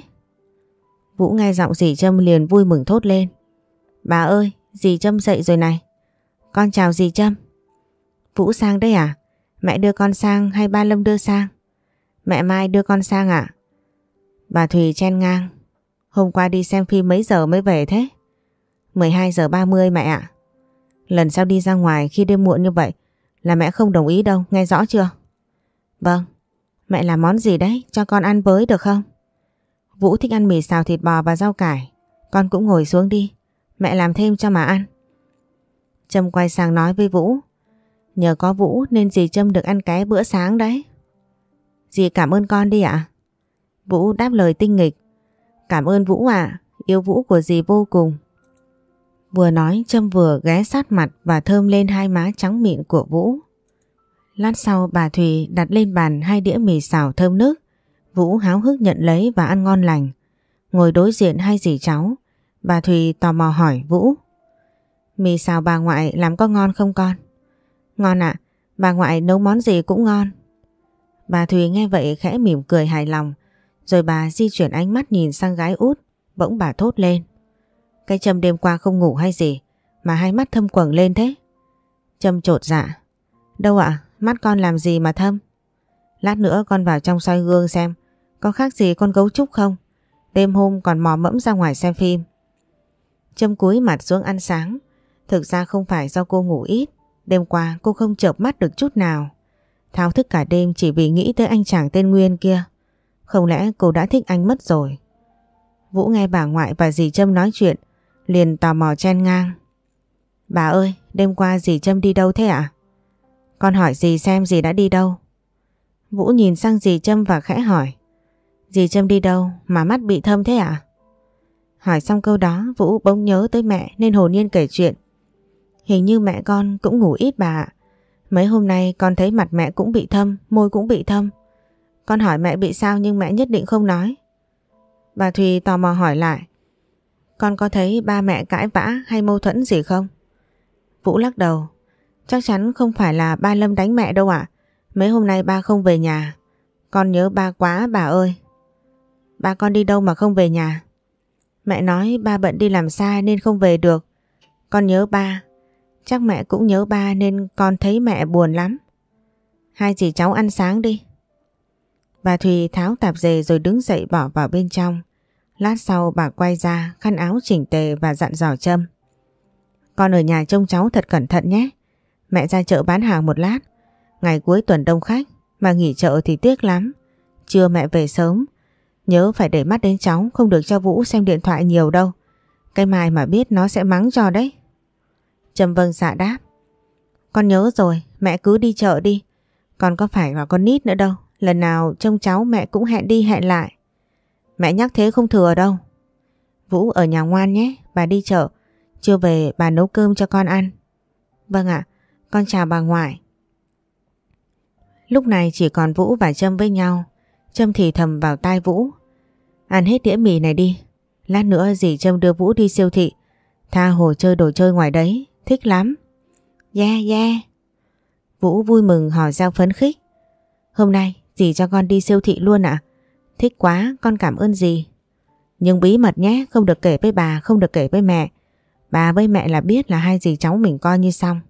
Vũ nghe giọng dì Trâm liền vui mừng thốt lên. Bà ơi, dì Trâm dậy rồi này. Con chào dì Trâm. Vũ sang đây à? Mẹ đưa con sang hay ba Lâm đưa sang? Mẹ Mai đưa con sang ạ. Bà Thùy chen ngang. Hôm qua đi xem phim mấy giờ mới về thế? 12 giờ 30 mẹ ạ. Lần sau đi ra ngoài khi đêm muộn như vậy là mẹ không đồng ý đâu, nghe rõ chưa? Vâng, mẹ làm món gì đấy, cho con ăn với được không? Vũ thích ăn mì xào thịt bò và rau cải, con cũng ngồi xuống đi, mẹ làm thêm cho mà ăn. Trâm quay sang nói với Vũ, nhờ có Vũ nên dì Trâm được ăn cái bữa sáng đấy. Dì cảm ơn con đi ạ. Vũ đáp lời tinh nghịch, cảm ơn Vũ ạ, yêu Vũ của dì vô cùng. Vừa nói Trâm vừa ghé sát mặt và thơm lên hai má trắng mịn của Vũ. Lát sau bà Thùy đặt lên bàn hai đĩa mì xào thơm nước. Vũ háo hức nhận lấy và ăn ngon lành. Ngồi đối diện hai dì cháu, bà Thùy tò mò hỏi Vũ. Mì xào bà ngoại làm có ngon không con? Ngon ạ, bà ngoại nấu món gì cũng ngon. Bà Thùy nghe vậy khẽ mỉm cười hài lòng, rồi bà di chuyển ánh mắt nhìn sang gái út, bỗng bà thốt lên. Cái Trâm đêm qua không ngủ hay gì mà hai mắt thâm quầng lên thế? Trâm trột dạ. Đâu ạ, mắt con làm gì mà thâm? Lát nữa con vào trong soi gương xem có khác gì con gấu trúc không? Đêm hôm còn mò mẫm ra ngoài xem phim. Trâm cúi mặt xuống ăn sáng. Thực ra không phải do cô ngủ ít. Đêm qua cô không chợp mắt được chút nào. Thao thức cả đêm chỉ vì nghĩ tới anh chàng tên Nguyên kia. Không lẽ cô đã thích anh mất rồi? Vũ nghe bà ngoại và dì Trâm nói chuyện liền tò mò chen ngang. Bà ơi, đêm qua dì Trâm đi đâu thế ạ? Con hỏi dì xem dì đã đi đâu. Vũ nhìn sang dì Trâm và khẽ hỏi. Dì Trâm đi đâu mà mắt bị thâm thế ạ? Hỏi xong câu đó Vũ bỗng nhớ tới mẹ nên hồn nhiên kể chuyện. Hình như mẹ con cũng ngủ ít bà ạ. Mấy hôm nay con thấy mặt mẹ cũng bị thâm, môi cũng bị thâm. Con hỏi mẹ bị sao nhưng mẹ nhất định không nói. Bà Thùy tò mò hỏi lại. Con có thấy ba mẹ cãi vã hay mâu thuẫn gì không? Vũ lắc đầu. Chắc chắn không phải là ba Lâm đánh mẹ đâu ạ. Mấy hôm nay ba không về nhà. Con nhớ ba quá, bà ơi. Ba con đi đâu mà không về nhà? Mẹ nói ba bận đi làm xa nên không về được. Con nhớ ba. Chắc mẹ cũng nhớ ba nên con thấy mẹ buồn lắm. Hai chị cháu ăn sáng đi. Bà Thùy tháo tạp dề rồi đứng dậy bỏ vào bên trong. Lát sau bà quay ra, khăn áo chỉnh tề và dặn dò châm Con ở nhà trông cháu thật cẩn thận nhé. Mẹ ra chợ bán hàng một lát. Ngày cuối tuần đông khách mà nghỉ chợ thì tiếc lắm. Trưa mẹ về sớm. Nhớ phải để mắt đến cháu không được cho Vũ xem điện thoại nhiều đâu. Cái mai mà biết nó sẽ mắng cho đấy. trầm vâng dạ đáp. Con nhớ rồi, mẹ cứ đi chợ đi. Con có phải là con nít nữa đâu. Lần nào trông cháu mẹ cũng hẹn đi hẹn lại. Mẹ nhắc thế không thừa đâu. Vũ ở nhà ngoan nhé, bà đi chợ. Chưa về bà nấu cơm cho con ăn. Vâng ạ, con chào bà ngoại. Lúc này chỉ còn Vũ và Trâm với nhau. Trâm thì thầm vào tai Vũ. Ăn hết đĩa mì này đi. Lát nữa dì Trâm đưa Vũ đi siêu thị. Tha hồ chơi đồ chơi ngoài đấy. Thích lắm. Yeah yeah. Vũ vui mừng hò giao phấn khích. Hôm nay dì cho con đi siêu thị luôn ạ. Thích quá, con cảm ơn dì. Nhưng bí mật nhé, không được kể với bà, không được kể với mẹ. Bà với mẹ là biết là hai dì cháu mình coi như xong.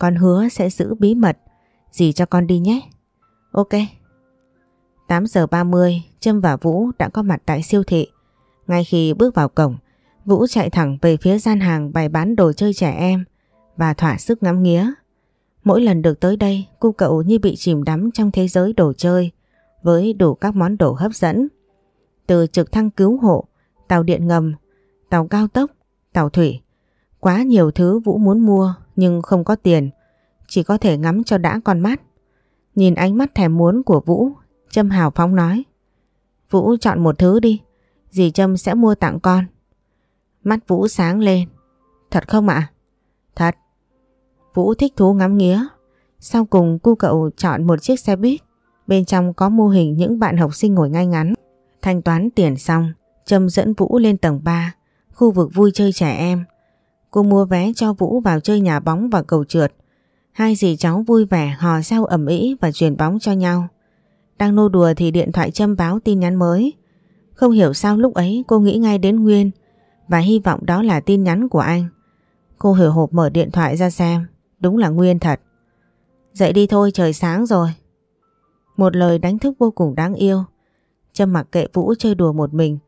Con hứa sẽ giữ bí mật, dì cho con đi nhé. Ok. 8 giờ 30, Trâm và Vũ đã có mặt tại siêu thị. Ngay khi bước vào cổng, Vũ chạy thẳng về phía gian hàng bày bán đồ chơi trẻ em và thỏa sức ngắm nghía. Mỗi lần được tới đây, cô cậu như bị chìm đắm trong thế giới đồ chơi với đủ các món đồ hấp dẫn. Từ trực thăng cứu hộ, tàu điện ngầm, tàu cao tốc, tàu thủy. Quá nhiều thứ Vũ muốn mua nhưng không có tiền, chỉ có thể ngắm cho đã con mắt. Nhìn ánh mắt thèm muốn của Vũ, Trâm hào phóng nói. Vũ chọn một thứ đi, dì Trâm sẽ mua tặng con. Mắt Vũ sáng lên. Thật không ạ? Thật. Vũ thích thú ngắm nghía. Sau cùng cu cậu chọn một chiếc xe buýt. Bên trong có mô hình những bạn học sinh ngồi ngay ngắn. Thanh toán tiền xong, Trâm dẫn Vũ lên tầng 3, khu vực vui chơi trẻ em. Cô mua vé cho Vũ vào chơi nhà bóng và cầu trượt. Hai dì cháu vui vẻ hò reo ẩm ĩ và truyền bóng cho nhau. Đang nô đùa thì điện thoại châm báo tin nhắn mới. Không hiểu sao lúc ấy cô nghĩ ngay đến Nguyên và hy vọng đó là tin nhắn của anh. Cô hiểu hộp mở điện thoại ra xem, đúng là Nguyên thật. Dậy đi thôi trời sáng rồi. Một lời đánh thức vô cùng đáng yêu. Trâm mặc kệ Vũ chơi đùa một mình.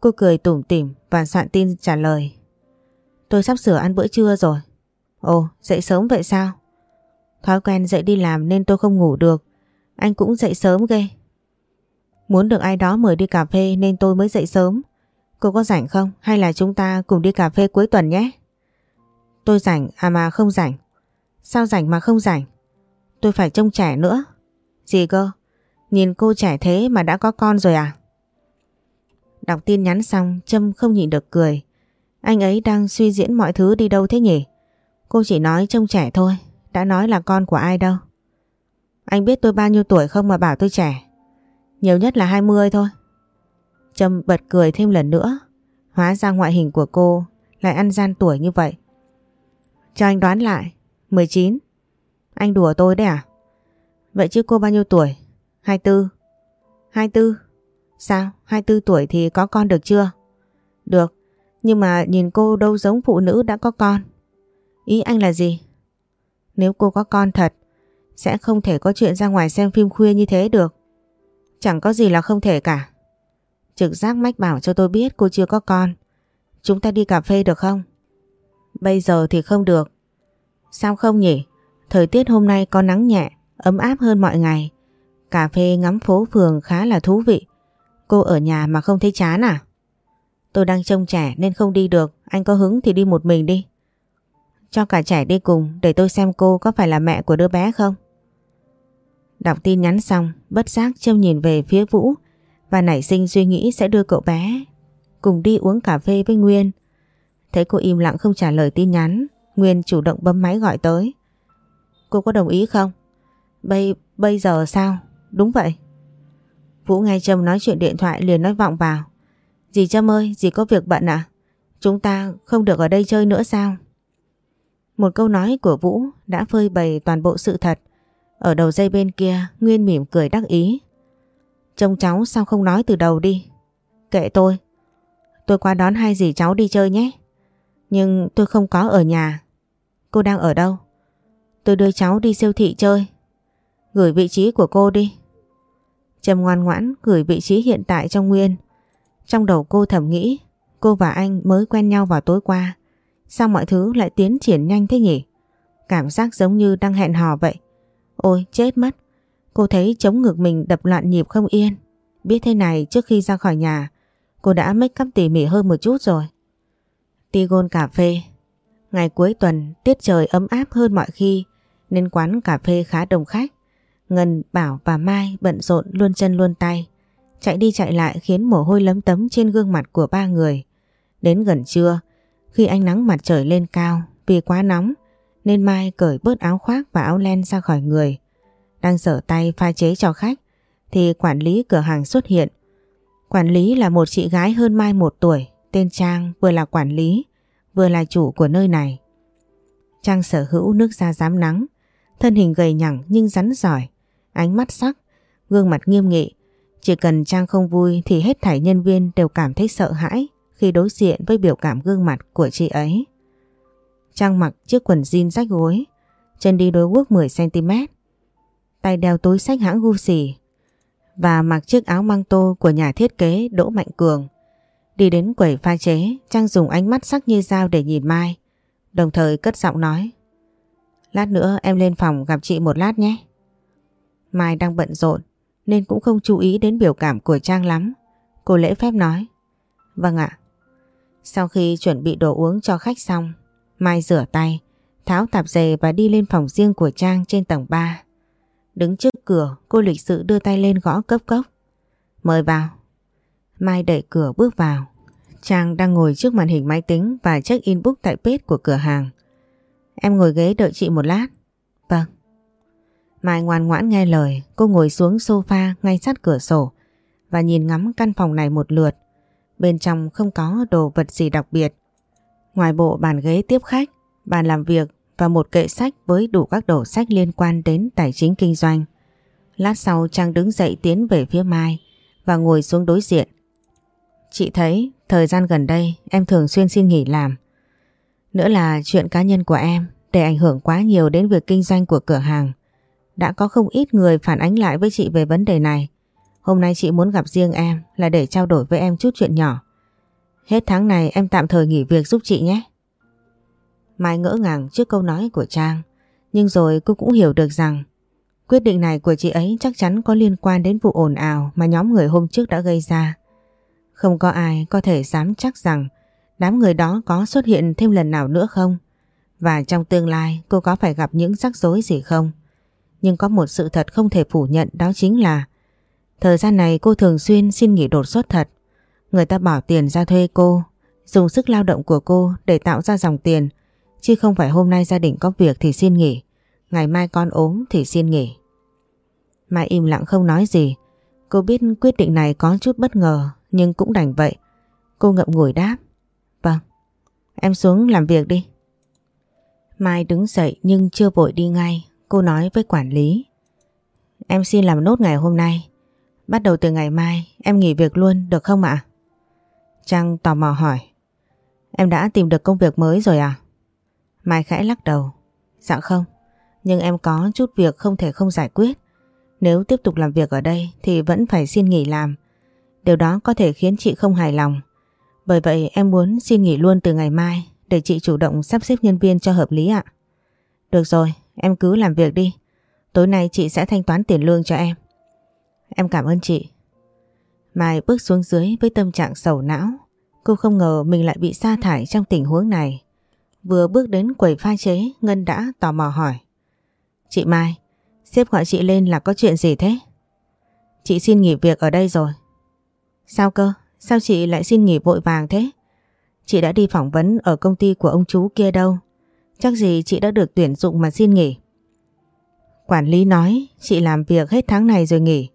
Cô cười tủm tỉm và soạn tin trả lời. Tôi sắp sửa ăn bữa trưa rồi. Ồ, dậy sớm vậy sao? Thói quen dậy đi làm nên tôi không ngủ được. Anh cũng dậy sớm ghê. Muốn được ai đó mời đi cà phê nên tôi mới dậy sớm. Cô có rảnh không? Hay là chúng ta cùng đi cà phê cuối tuần nhé? Tôi rảnh à mà không rảnh. Sao rảnh mà không rảnh? Tôi phải trông trẻ nữa. Gì cơ? Nhìn cô trẻ thế mà đã có con rồi à? Đọc tin nhắn xong, Trâm không nhịn được cười. Anh ấy đang suy diễn mọi thứ đi đâu thế nhỉ? Cô chỉ nói trông trẻ thôi. Đã nói là con của ai đâu. Anh biết tôi bao nhiêu tuổi không mà bảo tôi trẻ. Nhiều nhất là 20 thôi. Trâm bật cười thêm lần nữa. Hóa ra ngoại hình của cô lại ăn gian tuổi như vậy. Cho anh đoán lại. 19. Anh đùa tôi đấy à? Vậy chứ cô bao nhiêu tuổi? 24. 24? Sao? 24 tuổi thì có con được chưa? Được. Nhưng mà nhìn cô đâu giống phụ nữ đã có con. Ý anh là gì? Nếu cô có con thật, sẽ không thể có chuyện ra ngoài xem phim khuya như thế được. Chẳng có gì là không thể cả. Trực giác mách bảo cho tôi biết cô chưa có con. Chúng ta đi cà phê được không? Bây giờ thì không được. Sao không nhỉ? Thời tiết hôm nay có nắng nhẹ, ấm áp hơn mọi ngày. Cà phê ngắm phố phường khá là thú vị. Cô ở nhà mà không thấy chán à? Tôi đang trông trẻ nên không đi được, anh có hứng thì đi một mình đi. Cho cả trẻ đi cùng để tôi xem cô có phải là mẹ của đứa bé không? Đọc tin nhắn xong, bất giác Trâm nhìn về phía Vũ và nảy sinh suy nghĩ sẽ đưa cậu bé cùng đi uống cà phê với Nguyên. Thấy cô im lặng không trả lời tin nhắn, Nguyên chủ động bấm máy gọi tới. Cô có đồng ý không? Bây, bây giờ sao? Đúng vậy. Vũ nghe Trâm nói chuyện điện thoại liền nói vọng vào. Dì Trâm ơi, dì có việc bận à? Chúng ta không được ở đây chơi nữa sao? Một câu nói của Vũ đã phơi bày toàn bộ sự thật. Ở đầu dây bên kia, Nguyên mỉm cười đắc ý. Trông cháu sao không nói từ đầu đi? Kệ tôi. Tôi qua đón hai dì cháu đi chơi nhé. Nhưng tôi không có ở nhà. Cô đang ở đâu? Tôi đưa cháu đi siêu thị chơi. Gửi vị trí của cô đi. Trầm ngoan ngoãn gửi vị trí hiện tại cho Nguyên. Trong đầu cô thầm nghĩ cô và anh mới quen nhau vào tối qua. Sao mọi thứ lại tiến triển nhanh thế nhỉ? Cảm giác giống như đang hẹn hò vậy. Ôi chết mất. Cô thấy chống ngực mình đập loạn nhịp không yên. Biết thế này trước khi ra khỏi nhà cô đã make up tỉ mỉ hơn một chút rồi. Tigon cà phê Ngày cuối tuần tiết trời ấm áp hơn mọi khi nên quán cà phê khá đông khách. Ngân, Bảo và Mai bận rộn luôn chân luôn tay. Chạy đi chạy lại khiến mồ hôi lấm tấm trên gương mặt của ba người. Đến gần trưa, khi ánh nắng mặt trời lên cao vì quá nóng nên Mai cởi bớt áo khoác và áo len ra khỏi người. Đang sở tay pha chế cho khách thì quản lý cửa hàng xuất hiện. Quản lý là một chị gái hơn Mai một tuổi, tên Trang vừa là quản lý, vừa là chủ của nơi này. Trang sở hữu nước da dám nắng, thân hình gầy nhẳng nhưng rắn giỏi, ánh mắt sắc, gương mặt nghiêm nghị. Chỉ cần Trang không vui thì hết thảy nhân viên đều cảm thấy sợ hãi khi đối diện với biểu cảm gương mặt của chị ấy. Trang mặc chiếc quần jean rách gối, chân đi đôi guốc 10cm, tay đeo túi sách hãng Gucci và mặc chiếc áo măng tô của nhà thiết kế Đỗ Mạnh Cường. Đi đến quầy pha chế, Trang dùng ánh mắt sắc như dao để nhìn Mai, đồng thời cất giọng nói. Lát nữa em lên phòng gặp chị một lát nhé. Mai đang bận rộn nên cũng không chú ý đến biểu cảm của Trang lắm. Cô lễ phép nói. Vâng ạ. Sau khi chuẩn bị đồ uống cho khách xong, Mai rửa tay, tháo tạp dề và đi lên phòng riêng của Trang trên tầng 3. Đứng trước cửa, cô lịch sự đưa tay lên gõ cấp cốc. Mời vào. Mai đẩy cửa bước vào. Trang đang ngồi trước màn hình máy tính và check in book tại page của cửa hàng. Em ngồi ghế đợi chị một lát. Vâng. Mai ngoan ngoãn nghe lời, cô ngồi xuống sofa ngay sát cửa sổ và nhìn ngắm căn phòng này một lượt. Bên trong không có đồ vật gì đặc biệt. Ngoài bộ bàn ghế tiếp khách, bàn làm việc và một kệ sách với đủ các đồ sách liên quan đến tài chính kinh doanh. Lát sau Trang đứng dậy tiến về phía Mai và ngồi xuống đối diện. Chị thấy thời gian gần đây em thường xuyên xin nghỉ làm. Nữa là chuyện cá nhân của em để ảnh hưởng quá nhiều đến việc kinh doanh của cửa hàng. Đã có không ít người phản ánh lại với chị về vấn đề này. Hôm nay chị muốn gặp riêng em, là để trao đổi với em chút chuyện nhỏ. Hết tháng này em tạm thời nghỉ việc giúp chị nhé. Mai ngỡ ngàng trước câu nói của Trang. Nhưng rồi cô cũng hiểu được rằng quyết định này của chị ấy chắc chắn có liên quan đến vụ ồn ào mà nhóm người hôm trước đã gây ra. Không có ai có thể dám chắc rằng đám người đó có xuất hiện thêm lần nào nữa không? Và trong tương lai cô có phải gặp những rắc rối gì không? Nhưng có một sự thật không thể phủ nhận đó chính là Thời gian này cô thường xuyên xin nghỉ đột xuất thật. Người ta bỏ tiền ra thuê cô, dùng sức lao động của cô để tạo ra dòng tiền, chứ không phải hôm nay gia đình có việc thì xin nghỉ, ngày mai con ốm thì xin nghỉ. Mai im lặng không nói gì, cô biết quyết định này có chút bất ngờ nhưng cũng đành vậy. Cô ngậm ngùi đáp. Vâng, em xuống làm việc đi. Mai đứng dậy nhưng chưa vội đi ngay, cô nói với quản lý. Em xin làm nốt ngày hôm nay, Bắt đầu từ ngày mai em nghỉ việc luôn được không ạ? Trang tò mò hỏi. Em đã tìm được công việc mới rồi à? Mai khẽ lắc đầu. Dạ không, nhưng em có chút việc không thể không giải quyết. Nếu tiếp tục làm việc ở đây thì vẫn phải xin nghỉ làm. Điều đó có thể khiến chị không hài lòng. Bởi vậy em muốn xin nghỉ luôn từ ngày mai để chị chủ động sắp xếp nhân viên cho hợp lý ạ. Được rồi, em cứ làm việc đi. Tối nay chị sẽ thanh toán tiền lương cho em. Em cảm ơn chị. Mai bước xuống dưới với tâm trạng sầu não. Cô không ngờ mình lại bị sa thải trong tình huống này. Vừa bước đến quầy pha chế, Ngân đã tò mò hỏi. Chị Mai, sếp gọi chị lên là có chuyện gì thế? Chị xin nghỉ việc ở đây rồi. Sao cơ? Sao chị lại xin nghỉ vội vàng thế? Chị đã đi phỏng vấn ở công ty của ông chú kia đâu. Chắc gì chị đã được tuyển dụng mà xin nghỉ. Quản lý nói chị làm việc hết tháng này rồi nghỉ.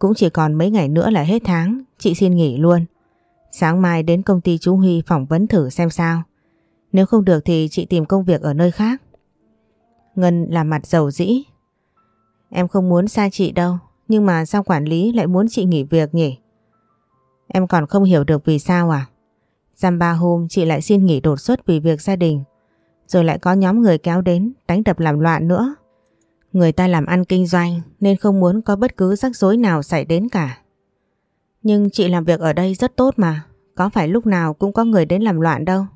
Cũng chỉ còn mấy ngày nữa là hết tháng, chị xin nghỉ luôn. Sáng mai đến công ty chú Huy phỏng vấn thử xem sao. Nếu không được thì chị tìm công việc ở nơi khác. Ngân làm mặt dầu dĩ. Em không muốn xa chị đâu, nhưng mà sao quản lý lại muốn chị nghỉ việc nhỉ? Em còn không hiểu được vì sao à? Dăm ba hôm chị lại xin nghỉ đột xuất vì việc gia đình. Rồi lại có nhóm người kéo đến đánh đập làm loạn nữa. Người ta làm ăn kinh doanh nên không muốn có bất cứ rắc rối nào xảy đến cả. Nhưng chị làm việc ở đây rất tốt mà, có phải lúc nào cũng có người đến làm loạn đâu.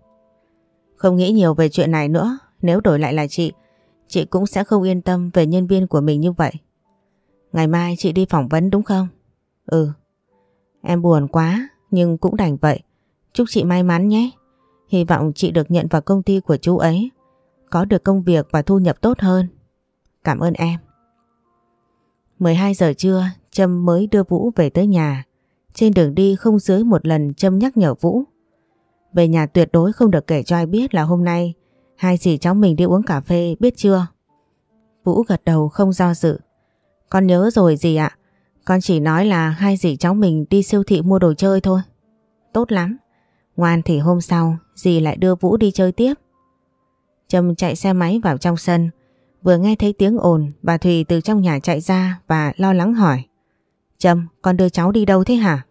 Không nghĩ nhiều về chuyện này nữa, nếu đổi lại là chị, chị cũng sẽ không yên tâm về nhân viên của mình như vậy. Ngày mai chị đi phỏng vấn đúng không? Ừ. Em buồn quá, nhưng cũng đành vậy. Chúc chị may mắn nhé. Hy vọng chị được nhận vào công ty của chú ấy, có được công việc và thu nhập tốt hơn. Cảm ơn em. 12 giờ trưa, Trâm mới đưa Vũ về tới nhà. Trên đường đi không dưới một lần Trâm nhắc nhở Vũ. Về nhà tuyệt đối không được kể cho ai biết là hôm nay hai dì cháu mình đi uống cà phê biết chưa? Vũ gật đầu không do dự. Con nhớ rồi gì ạ? Con chỉ nói là hai dì cháu mình đi siêu thị mua đồ chơi thôi. Tốt lắm. Ngoan thì hôm sau dì lại đưa Vũ đi chơi tiếp. Trâm chạy xe máy vào trong sân. Vừa nghe thấy tiếng ồn, bà Thùy từ trong nhà chạy ra và lo lắng hỏi. Trâm, con đưa cháu đi đâu thế hả?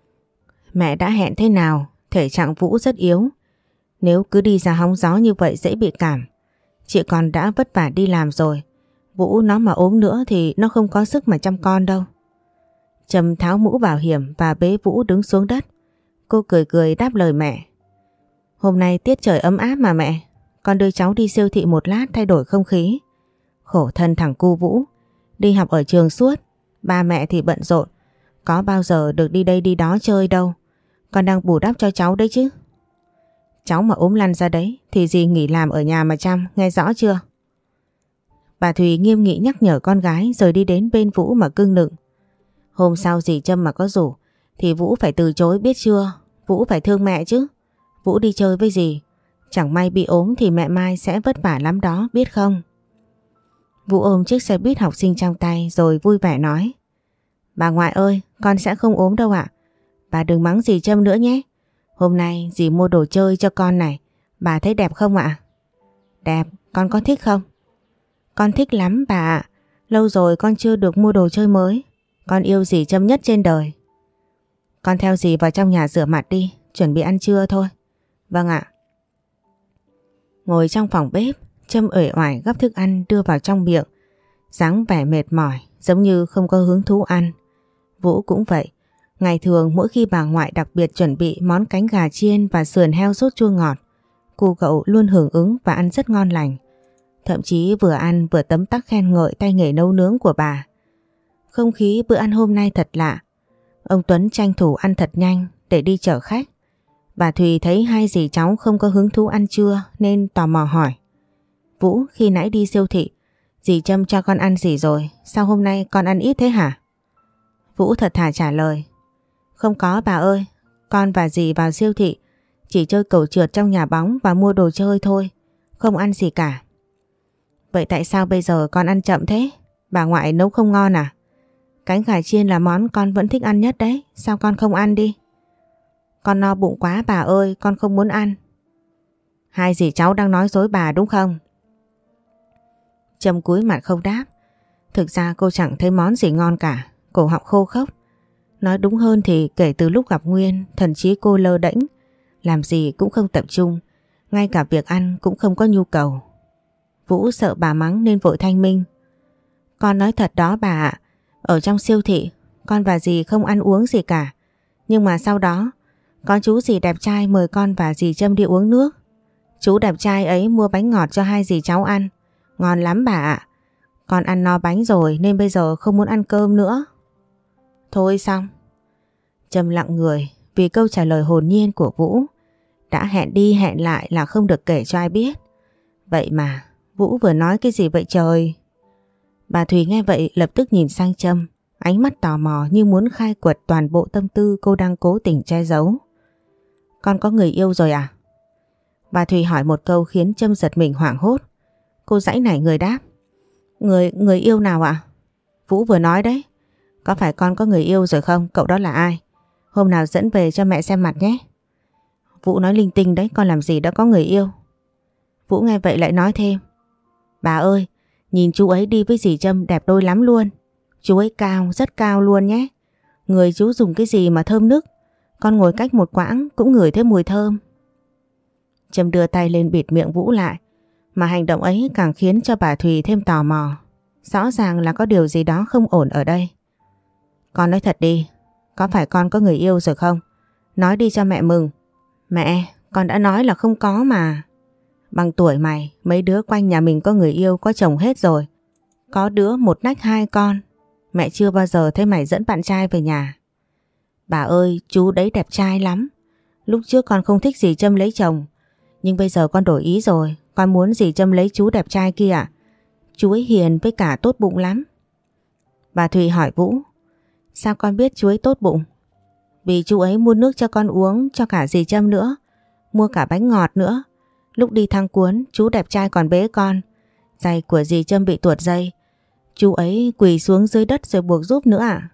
Mẹ đã hẹn thế nào, thể trạng Vũ rất yếu. Nếu cứ đi ra hóng gió như vậy dễ bị cảm. Chị con đã vất vả đi làm rồi. Vũ nó mà ốm nữa thì nó không có sức mà chăm con đâu. Trâm tháo mũ bảo hiểm và bế Vũ đứng xuống đất. Cô cười cười đáp lời mẹ. Hôm nay tiết trời ấm áp mà mẹ. Con đưa cháu đi siêu thị một lát thay đổi không khí. Khổ thân thằng cu Vũ, đi học ở trường suốt, ba mẹ thì bận rộn, có bao giờ được đi đây đi đó chơi đâu. Con đang bù đắp cho cháu đấy chứ. Cháu mà ốm lăn ra đấy thì gì nghỉ làm ở nhà mà chăm, nghe rõ chưa? Bà Thùy nghiêm nghị nhắc nhở con gái rồi đi đến bên Vũ mà cưng nựng. Hôm sau dì Trâm mà có rủ thì Vũ phải từ chối biết chưa? Vũ phải thương mẹ chứ. Vũ đi chơi với dì. Chẳng may bị ốm thì mẹ Mai sẽ vất vả lắm đó biết không? Vũ ôm chiếc xe buýt học sinh trong tay rồi vui vẻ nói. Bà ngoại ơi, con sẽ không ốm đâu ạ. Bà đừng mắng dì Trâm nữa nhé. Hôm nay dì mua đồ chơi cho con này. Bà thấy đẹp không ạ? Đẹp, con có thích không? Con thích lắm bà ạ. Lâu rồi con chưa được mua đồ chơi mới. Con yêu dì Trâm nhất trên đời. Con theo dì vào trong nhà rửa mặt đi. chuẩn bị ăn trưa thôi. Vâng ạ. Ngồi trong phòng bếp, Trâm uể oải gấp thức ăn đưa vào trong miệng. dáng vẻ mệt mỏi, giống như không có hứng thú ăn. Vũ cũng vậy. Ngày thường mỗi khi bà ngoại đặc biệt chuẩn bị món cánh gà chiên và sườn heo sốt chua ngọt, cô cậu luôn hưởng ứng và ăn rất ngon lành. Thậm chí vừa ăn vừa tấm tắc khen ngợi tay nghề nấu nướng của bà. Không khí bữa ăn hôm nay thật lạ. Ông Tuấn tranh thủ ăn thật nhanh để đi chở khách. Bà Thùy thấy hai dì cháu không có hứng thú ăn trưa nên tò mò hỏi. Vũ khi nãy đi siêu thị, dì Trâm cho con ăn gì rồi, sao hôm nay con ăn ít thế hả? Vũ thật thà trả lời. Không có bà ơi, con và dì vào siêu thị, chỉ chơi cầu trượt trong nhà bóng và mua đồ chơi thôi, không ăn gì cả. Vậy tại sao bây giờ con ăn chậm thế? Bà ngoại nấu không ngon à? Cánh gà chiên là món con vẫn thích ăn nhất đấy, sao con không ăn đi? Con no bụng quá bà ơi, con không muốn ăn. Hai dì cháu đang nói dối bà đúng không? Trâm cúi mặt không đáp. Thực ra cô chẳng thấy món gì ngon cả, cổ họng khô khốc. Nói đúng hơn thì kể từ lúc gặp Nguyên, thần trí cô lơ đễnh, làm gì cũng không tập trung, ngay cả việc ăn cũng không có nhu cầu. Vũ sợ bà mắng nên vội thanh minh. Con nói thật đó bà ạ, ở trong siêu thị, con và dì không ăn uống gì cả. Nhưng mà sau đó, con chú dì đẹp trai mời con và dì Trâm đi uống nước. Chú đẹp trai ấy mua bánh ngọt cho hai dì cháu ăn. Ngon lắm bà ạ. Con ăn no bánh rồi nên bây giờ không muốn ăn cơm nữa. Thôi xong. Trâm lặng người vì câu trả lời hồn nhiên của Vũ. Đã hẹn đi hẹn lại là không được kể cho ai biết. Vậy mà Vũ vừa nói cái gì vậy trời? Bà Thùy nghe vậy lập tức nhìn sang Trâm, ánh mắt tò mò như muốn khai quật toàn bộ tâm tư cô đang cố tình che giấu. Con có người yêu rồi à? Bà Thùy hỏi một câu khiến Trâm giật mình hoảng hốt. Cô dãy nảy người đáp. Người, người yêu nào ạ? Vũ vừa nói đấy. Có phải con có người yêu rồi không? Cậu đó là ai? Hôm nào dẫn về cho mẹ xem mặt nhé. Vũ nói linh tinh đấy, con làm gì đã có người yêu. Vũ nghe vậy lại nói thêm. Bà ơi, nhìn chú ấy đi với dì Trâm đẹp đôi lắm luôn. Chú ấy cao, rất cao luôn nhé. Người chú dùng cái gì mà thơm nức. Con ngồi cách một quãng cũng ngửi thấy mùi thơm. Trâm đưa tay lên bịt miệng Vũ lại. Mà hành động ấy càng khiến cho bà Thùy thêm tò mò. Rõ ràng là có điều gì đó không ổn ở đây. Con nói thật đi, có phải con có người yêu rồi không? Nói đi cho mẹ mừng. Mẹ, con đã nói là không có mà. Bằng tuổi mày, mấy đứa quanh nhà mình có người yêu, có chồng hết rồi. Có đứa một nách hai con. Mẹ chưa bao giờ thấy mày dẫn bạn trai về nhà. Bà ơi, chú đấy đẹp trai lắm. Lúc trước con không thích gì Trâm lấy chồng. Nhưng bây giờ con đổi ý rồi. Con muốn gì Trâm lấy chú đẹp trai kia à? Chú ấy hiền với cả tốt bụng lắm. Bà Thùy hỏi Vũ. Sao con biết chú ấy tốt bụng? Vì chú ấy mua nước cho con uống, cho cả dì Trâm nữa. Mua cả bánh ngọt nữa. Lúc đi thang cuốn, chú đẹp trai còn bế con. Giày của dì Trâm bị tuột dây. Chú ấy quỳ xuống dưới đất rồi buộc giúp nữa à?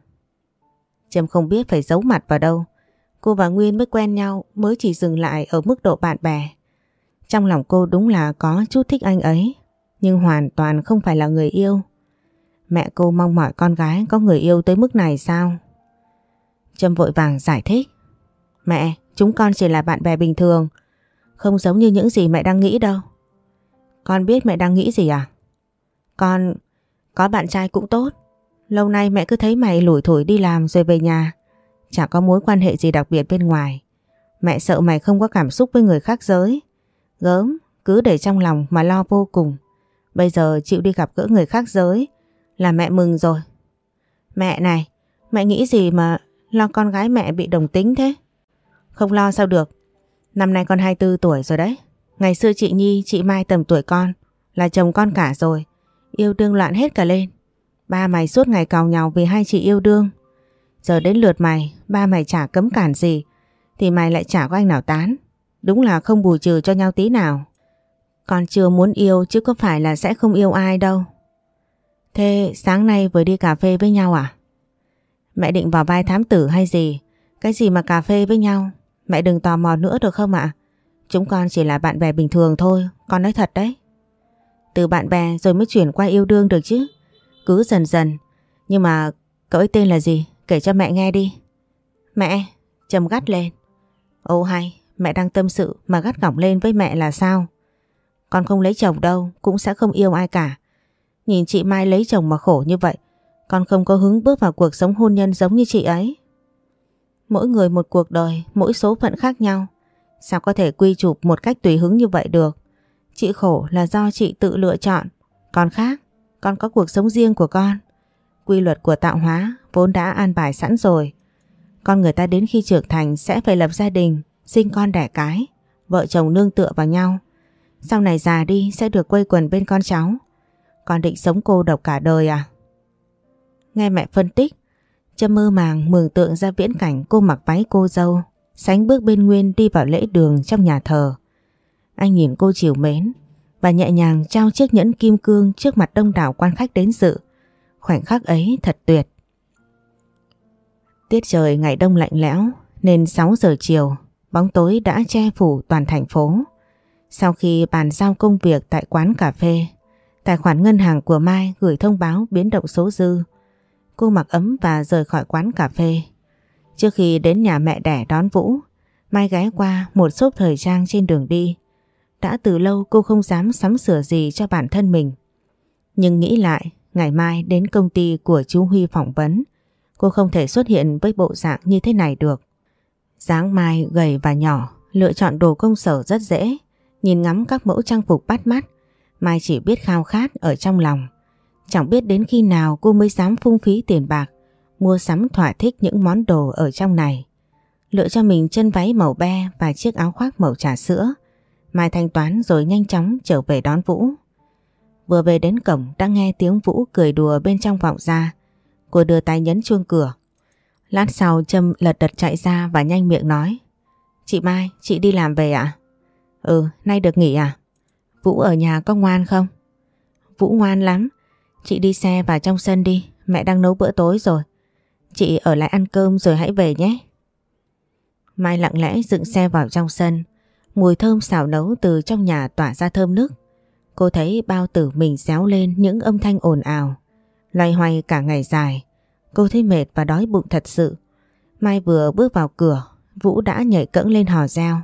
Trâm không biết phải giấu mặt vào đâu. Cô và Nguyên mới quen nhau mới chỉ dừng lại ở mức độ bạn bè. Trong lòng cô đúng là có chút thích anh ấy, nhưng hoàn toàn không phải là người yêu. Mẹ cô mong mỏi con gái có người yêu tới mức này sao? Trâm vội vàng giải thích. Mẹ, chúng con chỉ là bạn bè bình thường, không giống như những gì mẹ đang nghĩ đâu. Con biết mẹ đang nghĩ gì à? Con có bạn trai cũng tốt. Lâu nay mẹ cứ thấy mày lủi thủi đi làm rồi về nhà. Chả có mối quan hệ gì đặc biệt bên ngoài. Mẹ sợ mày không có cảm xúc với người khác giới. Gớm, cứ để trong lòng mà lo vô cùng. Bây giờ chịu đi gặp gỡ người khác giới là mẹ mừng rồi. Mẹ này, mẹ nghĩ gì mà lo con gái mẹ bị đồng tính thế? Không lo sao được. Năm nay con 24 tuổi rồi đấy. Ngày xưa chị Nhi, chị Mai tầm tuổi con, là chồng con cả rồi. Yêu đương loạn hết cả lên. Ba mày suốt ngày cào nhau vì hai chị yêu đương. Giờ đến lượt mày, ba mày chả cấm cản gì, thì mày lại chả có anh nào tán. Đúng là không bù trừ cho nhau tí nào. Còn chưa muốn yêu chứ có phải là sẽ không yêu ai đâu. Thế sáng nay vừa đi cà phê với nhau à? Mẹ định vào vai thám tử hay gì? Cái gì mà cà phê với nhau? Mẹ đừng tò mò nữa được không ạ? Chúng con chỉ là bạn bè bình thường thôi, con nói thật đấy. Từ bạn bè rồi mới chuyển qua yêu đương được chứ. Cứ dần dần. Nhưng mà cậu ấy tên là gì? Kể cho mẹ nghe đi. Mẹ, trầm gắt lên. Ô hay, mẹ đang tâm sự mà gắt gỏng lên với mẹ là sao? Con không lấy chồng đâu, cũng sẽ không yêu ai cả. Nhìn chị Mai lấy chồng mà khổ như vậy, con không có hứng bước vào cuộc sống hôn nhân giống như chị ấy. Mỗi người một cuộc đời, mỗi số phận khác nhau. Sao có thể quy chụp một cách tùy hứng như vậy được? Chị khổ là do chị tự lựa chọn. Con khác, con có cuộc sống riêng của con. Quy luật của tạo hóa vốn đã an bài sẵn rồi. Con người ta đến khi trưởng thành sẽ phải lập gia đình, sinh con đẻ cái, vợ chồng nương tựa vào nhau. Sau này già đi sẽ được quây quần bên con cháu. Con định sống cô độc cả đời à? Nghe mẹ phân tích, Trâm mơ màng mường tượng ra viễn cảnh cô mặc váy cô dâu, sánh bước bên Nguyên đi vào lễ đường trong nhà thờ. Anh nhìn cô chiều mến và nhẹ nhàng trao chiếc nhẫn kim cương trước mặt đông đảo quan khách đến dự. Khoảnh khắc ấy thật tuyệt. Tiết trời ngày đông lạnh lẽo nên 6 giờ chiều bóng tối đã che phủ toàn thành phố. Sau khi bàn giao công việc tại quán cà phê, tài khoản ngân hàng của Mai gửi thông báo biến động số dư. Cô mặc ấm và rời khỏi quán cà phê. Trước khi đến nhà mẹ đẻ đón Vũ, Mai ghé qua một shop thời trang trên đường đi. Đã từ lâu cô không dám sắm sửa gì cho bản thân mình. Nhưng nghĩ lại, ngày mai đến công ty của chú Huy phỏng vấn, cô không thể xuất hiện với bộ dạng như thế này được dáng Mai gầy và nhỏ, lựa chọn đồ công sở rất dễ. Nhìn ngắm các mẫu trang phục bắt mắt, Mai chỉ biết khao khát ở trong lòng. Chẳng biết đến khi nào cô mới dám phung phí tiền bạc, mua sắm thỏa thích những món đồ ở trong này. Lựa cho mình chân váy màu be và chiếc áo khoác màu trà sữa. Mai thanh toán rồi nhanh chóng trở về đón Vũ. Vừa về đến cổng đã nghe tiếng Vũ cười đùa bên trong vọng ra. Cô đưa tay nhấn chuông cửa. Lát sau Trâm lật đật chạy ra và nhanh miệng nói. Chị Mai, chị đi làm về ạ? À? Ừ, nay được nghỉ à? Vũ ở nhà có ngoan không? Vũ ngoan lắm. Chị đi xe vào trong sân đi, mẹ đang nấu bữa tối rồi. Chị ở lại ăn cơm rồi hãy về nhé. Mai lặng lẽ dựng xe vào trong sân. Mùi thơm xào nấu từ trong nhà tỏa ra thơm nức. Cô thấy bao tử mình réo lên những âm thanh ồn ào. Loay hoay cả ngày dài. Cô thấy mệt và đói bụng thật sự. Mai vừa bước vào cửa, Vũ đã nhảy cẫng lên hò reo.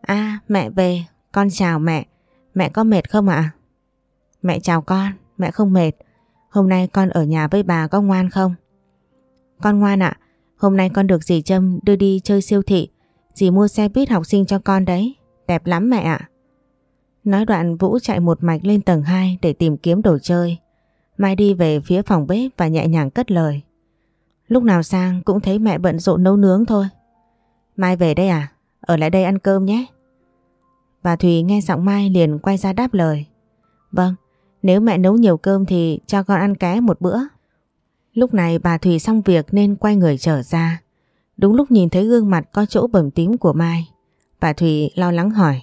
À mẹ về, con chào mẹ. Mẹ có mệt không ạ? Mẹ chào con, mẹ không mệt. Hôm nay con ở nhà với bà có ngoan không? Con ngoan ạ, hôm nay con được dì Trâm đưa đi chơi siêu thị. Dì mua xe buýt học sinh cho con đấy. Đẹp lắm mẹ ạ. Nói đoạn Vũ chạy một mạch lên tầng 2 để tìm kiếm đồ chơi. Mai đi về phía phòng bếp và nhẹ nhàng cất lời. Lúc nào sang cũng thấy mẹ bận rộn nấu nướng thôi. Mai về đây à? Ở lại đây ăn cơm nhé. Bà Thùy nghe giọng Mai liền quay ra đáp lời. Vâng, nếu mẹ nấu nhiều cơm thì cho con ăn ké một bữa. Lúc này bà Thùy xong việc nên quay người trở ra. Đúng lúc nhìn thấy gương mặt có chỗ bầm tím của Mai. Bà Thùy lo lắng hỏi.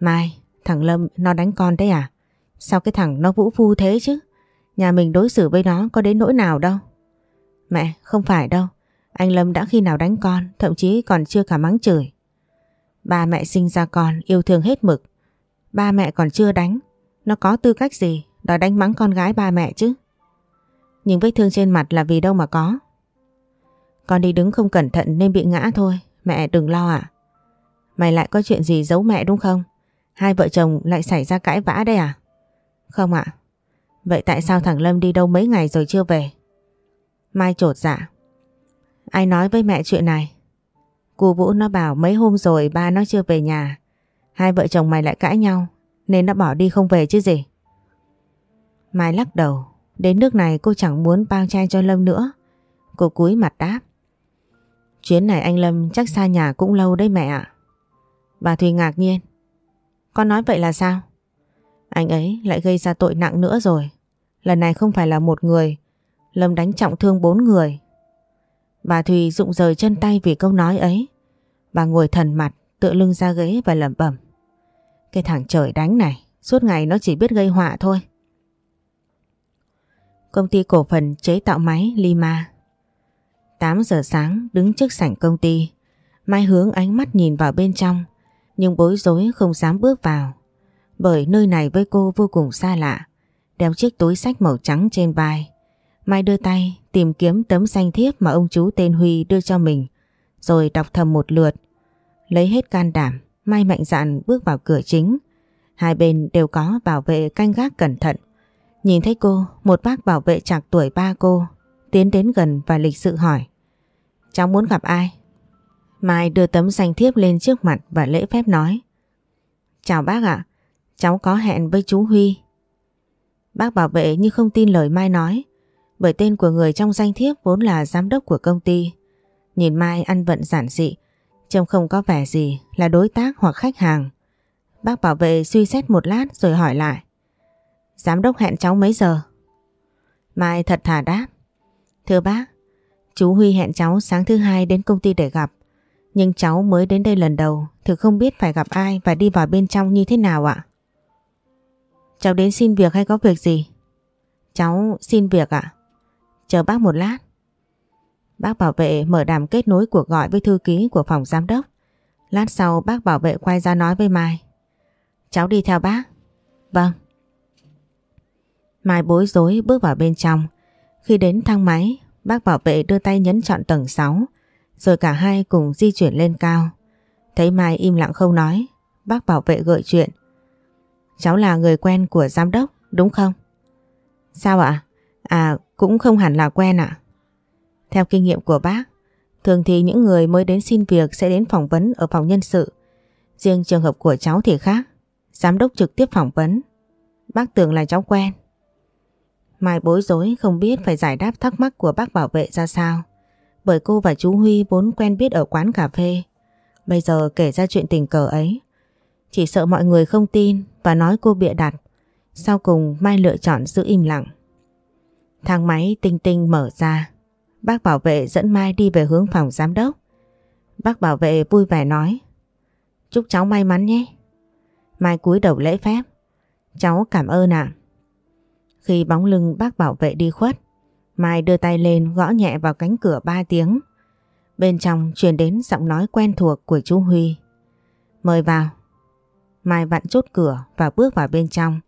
Mai, thằng Lâm nó đánh con đấy à? Sao cái thằng nó vũ phu thế chứ? Nhà mình đối xử với nó có đến nỗi nào đâu. Mẹ, không phải đâu. Anh Lâm đã khi nào đánh con, thậm chí còn chưa cả mắng chửi. Ba mẹ sinh ra con yêu thương hết mực. Ba mẹ còn chưa đánh. Nó có tư cách gì đòi đánh mắng con gái ba mẹ chứ? Nhưng vết thương trên mặt là vì đâu mà có. Con đi đứng không cẩn thận nên bị ngã thôi. Mẹ đừng lo ạ. Mày lại có chuyện gì giấu mẹ đúng không? Hai vợ chồng lại xảy ra cãi vã đây à? Không ạ. Vậy tại sao thằng Lâm đi đâu mấy ngày rồi chưa về? Mai trột dạ. Ai nói với mẹ chuyện này? Cô Vũ nó bảo mấy hôm rồi ba nó chưa về nhà. Hai vợ chồng mày lại cãi nhau, nên nó bỏ đi không về chứ gì. Mai lắc đầu. Đến nước này cô chẳng muốn bao trai cho Lâm nữa. Cô cúi mặt đáp. Chuyến này anh Lâm chắc xa nhà cũng lâu đấy mẹ ạ. Bà Thùy ngạc nhiên. Con nói vậy là sao? Anh ấy lại gây ra tội nặng nữa rồi. Lần này không phải là một người. Lâm đánh trọng thương bốn người. Bà Thùy rụng rời chân tay vì câu nói ấy. Bà ngồi thần mặt, tựa lưng ra ghế và lẩm bẩm. Cái thằng trời đánh này, suốt ngày nó chỉ biết gây họa thôi. Công ty cổ phần chế tạo máy Lima 8 giờ sáng đứng trước sảnh công ty Mai hướng ánh mắt nhìn vào bên trong Nhưng bối rối không dám bước vào Bởi nơi này với cô vô cùng xa lạ Đeo chiếc túi sách màu trắng trên vai Mai đưa tay tìm kiếm tấm danh thiếp mà ông chú tên Huy đưa cho mình Rồi đọc thầm một lượt lấy hết can đảm, Mai mạnh dạn bước vào cửa chính. Hai bên đều có bảo vệ canh gác cẩn thận. Nhìn thấy cô, một bác bảo vệ chạc tuổi ba cô, tiến đến gần và lịch sự hỏi. Cháu muốn gặp ai? Mai đưa tấm danh thiếp lên trước mặt và lễ phép nói. Chào bác ạ, cháu có hẹn với chú Huy. Bác bảo vệ như không tin lời Mai nói, bởi tên của người trong danh thiếp vốn là giám đốc của công ty. Nhìn Mai ăn vận giản dị, trông không có vẻ gì là đối tác hoặc khách hàng. Bác bảo vệ suy xét một lát rồi hỏi lại. Giám đốc hẹn cháu mấy giờ? Mai thật thà đáp. Thưa bác, chú Huy hẹn cháu sáng thứ hai đến công ty để gặp. Nhưng cháu mới đến đây lần đầu thì không biết phải gặp ai và đi vào bên trong như thế nào ạ. Cháu đến xin việc hay có việc gì? Cháu xin việc ạ. Chờ bác một lát. Bác bảo vệ mở đàm kết nối cuộc gọi với thư ký của phòng giám đốc. Lát sau bác bảo vệ quay ra nói với Mai. Cháu đi theo bác. Vâng. Mai bối rối bước vào bên trong. Khi đến thang máy, bác bảo vệ đưa tay nhấn chọn tầng 6, rồi cả hai cùng di chuyển lên cao. Thấy Mai im lặng không nói, bác bảo vệ gợi chuyện. Cháu là người quen của giám đốc, đúng không? Sao ạ? À, À, cũng không hẳn là quen ạ. Theo kinh nghiệm của bác, thường thì những người mới đến xin việc sẽ đến phỏng vấn ở phòng nhân sự. Riêng trường hợp của cháu thì khác, giám đốc trực tiếp phỏng vấn. Bác tưởng là cháu quen. Mai bối rối không biết phải giải đáp thắc mắc của bác bảo vệ ra sao. Bởi cô và chú Huy vốn quen biết ở quán cà phê. Bây giờ kể ra chuyện tình cờ ấy. Chỉ sợ mọi người không tin và nói cô bịa đặt. Sau cùng Mai lựa chọn giữ im lặng. Thang máy tinh tinh mở ra. Bác bảo vệ dẫn Mai đi về hướng phòng giám đốc. Bác bảo vệ vui vẻ nói. Chúc cháu may mắn nhé. Mai cúi đầu lễ phép. Cháu cảm ơn ạ. Khi bóng lưng bác bảo vệ đi khuất, Mai đưa tay lên gõ nhẹ vào cánh cửa ba tiếng. Bên trong truyền đến giọng nói quen thuộc của chú Huy. Mời vào. Mai vặn chốt cửa và bước vào bên trong.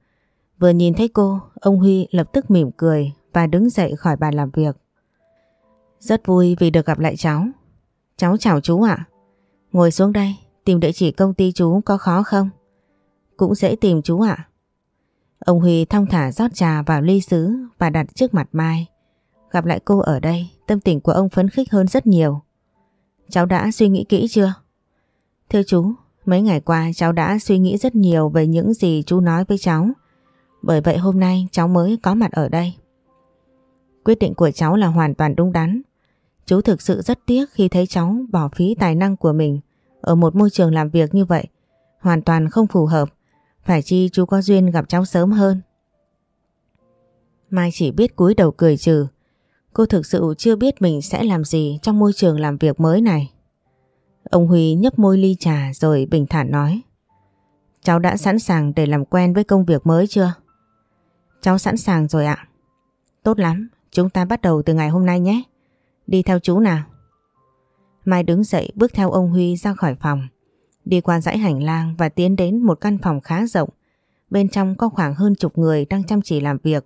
Vừa nhìn thấy cô, ông Huy lập tức mỉm cười và đứng dậy khỏi bàn làm việc. Rất vui vì được gặp lại cháu. Cháu chào chú ạ. Ngồi xuống đây, tìm địa chỉ công ty chú có khó không? Cũng dễ tìm chú ạ. Ông Huy thong thả rót trà vào ly sứ và đặt trước mặt Mai. Gặp lại cô ở đây, tâm tình của ông phấn khích hơn rất nhiều. Cháu đã suy nghĩ kỹ chưa? Thưa chú, mấy ngày qua cháu đã suy nghĩ rất nhiều về những gì chú nói với cháu. Bởi vậy hôm nay cháu mới có mặt ở đây. Quyết định của cháu là hoàn toàn đúng đắn. Chú thực sự rất tiếc khi thấy cháu bỏ phí tài năng của mình ở một môi trường làm việc như vậy. Hoàn toàn không phù hợp. Phải chi chú có duyên gặp cháu sớm hơn. Mai chỉ biết cúi đầu cười trừ. Cô thực sự chưa biết mình sẽ làm gì trong môi trường làm việc mới này. Ông Huy nhấp môi ly trà rồi bình thản nói. Cháu đã sẵn sàng để làm quen với công việc mới chưa? Cháu sẵn sàng rồi ạ. Tốt lắm, chúng ta bắt đầu từ ngày hôm nay nhé. Đi theo chú nào. Mai đứng dậy bước theo ông Huy ra khỏi phòng. Đi qua dãy hành lang và tiến đến một căn phòng khá rộng. Bên trong có khoảng hơn chục người đang chăm chỉ làm việc.